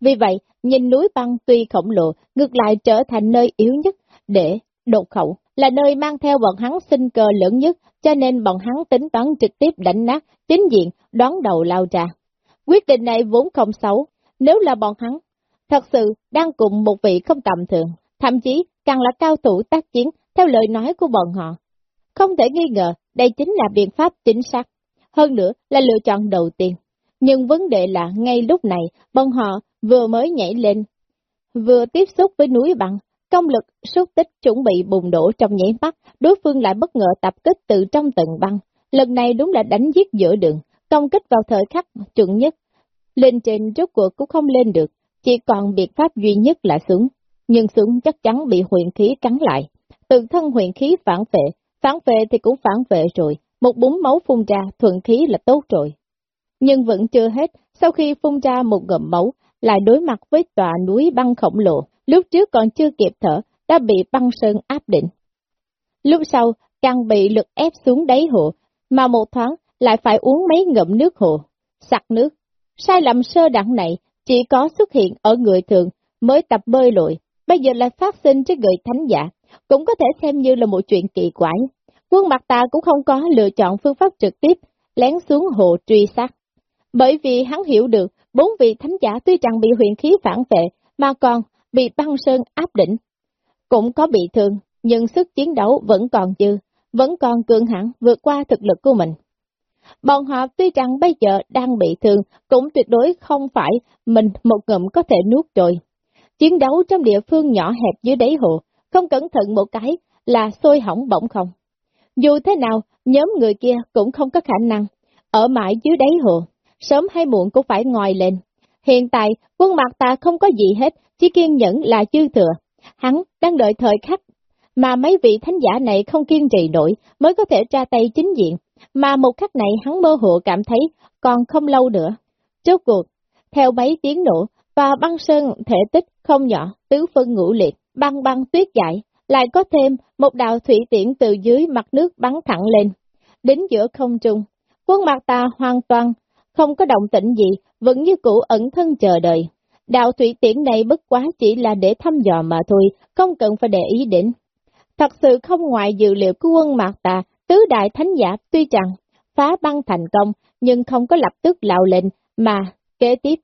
Vì vậy, nhìn núi băng tuy khổng lồ, ngược lại trở thành nơi yếu nhất để đột khẩu, là nơi mang theo bọn hắn sinh cơ lớn nhất, cho nên bọn hắn tính toán trực tiếp đánh nát, chính diện, đón đầu lao ra. Quyết định này vốn không xấu, nếu là bọn hắn, thật sự đang cùng một vị không tầm thường, thậm chí càng là cao thủ tác chiến theo lời nói của bọn họ. Không thể nghi ngờ, đây chính là biện pháp chính xác, hơn nữa là lựa chọn đầu tiên. Nhưng vấn đề là ngay lúc này, bọn họ vừa mới nhảy lên, vừa tiếp xúc với núi băng, công lực xúc tích chuẩn bị bùng đổ trong nhảy mắt, đối phương lại bất ngờ tập kích từ trong tầng băng. Lần này đúng là đánh giết giữa đường, công kích vào thời khắc chuẩn nhất. Lên trên rốt cuộc cũng không lên được, chỉ còn biện pháp duy nhất là xuống. Nhưng xuống chắc chắn bị huyền khí cắn lại. Tự thân huyền khí phản vệ, phản vệ thì cũng phản vệ rồi, một búng máu phun ra thuận khí là tốt rồi. Nhưng vẫn chưa hết, sau khi phun ra một ngậm máu, lại đối mặt với tòa núi băng khổng lồ, lúc trước còn chưa kịp thở, đã bị băng sơn áp định. Lúc sau, càng bị lực ép xuống đáy hồ, mà một thoáng lại phải uống mấy ngụm nước hồ, sặc nước. Sai lầm sơ đẳng này chỉ có xuất hiện ở người thường mới tập bơi lội, bây giờ lại phát sinh trên người thánh giả, cũng có thể xem như là một chuyện kỳ quái. Quân mặt ta cũng không có lựa chọn phương pháp trực tiếp, lén xuống hồ truy sát. Bởi vì hắn hiểu được, bốn vị thánh giả tuy rằng bị huyền khí phản vệ, mà còn bị băng sơn áp đỉnh. Cũng có bị thương, nhưng sức chiến đấu vẫn còn dư, vẫn còn cường hãn vượt qua thực lực của mình. Bọn họ tuy rằng bây giờ đang bị thương, cũng tuyệt đối không phải mình một ngụm có thể nuốt trôi. Chiến đấu trong địa phương nhỏ hẹp dưới đáy hồ, không cẩn thận một cái là sôi hỏng bỗng không. Dù thế nào, nhóm người kia cũng không có khả năng, ở mãi dưới đáy hồ, sớm hay muộn cũng phải ngồi lên. Hiện tại, quân mặt ta không có gì hết, chỉ kiên nhẫn là dư thừa. Hắn đang đợi thời khắc mà mấy vị thánh giả này không kiên trì nổi mới có thể ra tay chính diện, mà một khắc này hắn mơ hồ cảm thấy còn không lâu nữa. Chốt cuộc, theo mấy tiếng nổ và băng sơn thể tích không nhỏ, tứ phân ngũ liệt, băng băng tuyết dại, lại có thêm một đạo thủy tiễn từ dưới mặt nước bắn thẳng lên, đến giữa không trung. Quân mặt ta hoàn toàn không có động tĩnh gì, vẫn như cũ ẩn thân chờ đợi. Đạo thủy tiễn này bất quá chỉ là để thăm dò mà thôi, không cần phải để ý đến. Thật sự không ngoại dự liệu của quân mạc tà, tứ đại thánh giả tuy rằng phá băng thành công, nhưng không có lập tức lạo lệnh, mà kế tiếp.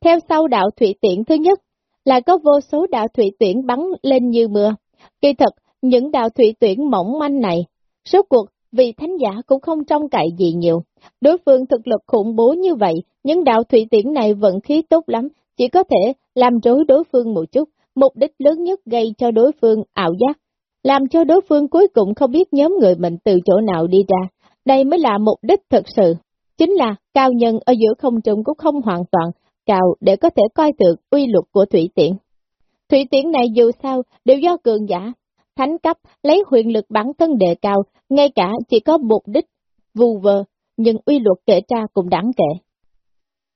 Theo sau đạo thủy tiễn thứ nhất, là có vô số đạo thủy tuyển bắn lên như mưa. Kỳ thật, những đạo thủy tuyển mỏng manh này, số cuộc vì thánh giả cũng không trông cậy gì nhiều. Đối phương thực lực khủng bố như vậy, những đạo thủy tuyển này vận khí tốt lắm, chỉ có thể làm rối đối phương một chút, mục đích lớn nhất gây cho đối phương ảo giác, làm cho đối phương cuối cùng không biết nhóm người mình từ chỗ nào đi ra. Đây mới là mục đích thực sự, chính là cao nhân ở giữa không trung cũng không hoàn toàn cao để có thể coi được uy luật của thủy tiễn. Thủy tiễn này dù sao đều do cường giả, thánh cấp lấy huyền lực bản thân đề cao, ngay cả chỉ có mục đích vù vờ, nhưng uy luật kể ra cũng đáng kể.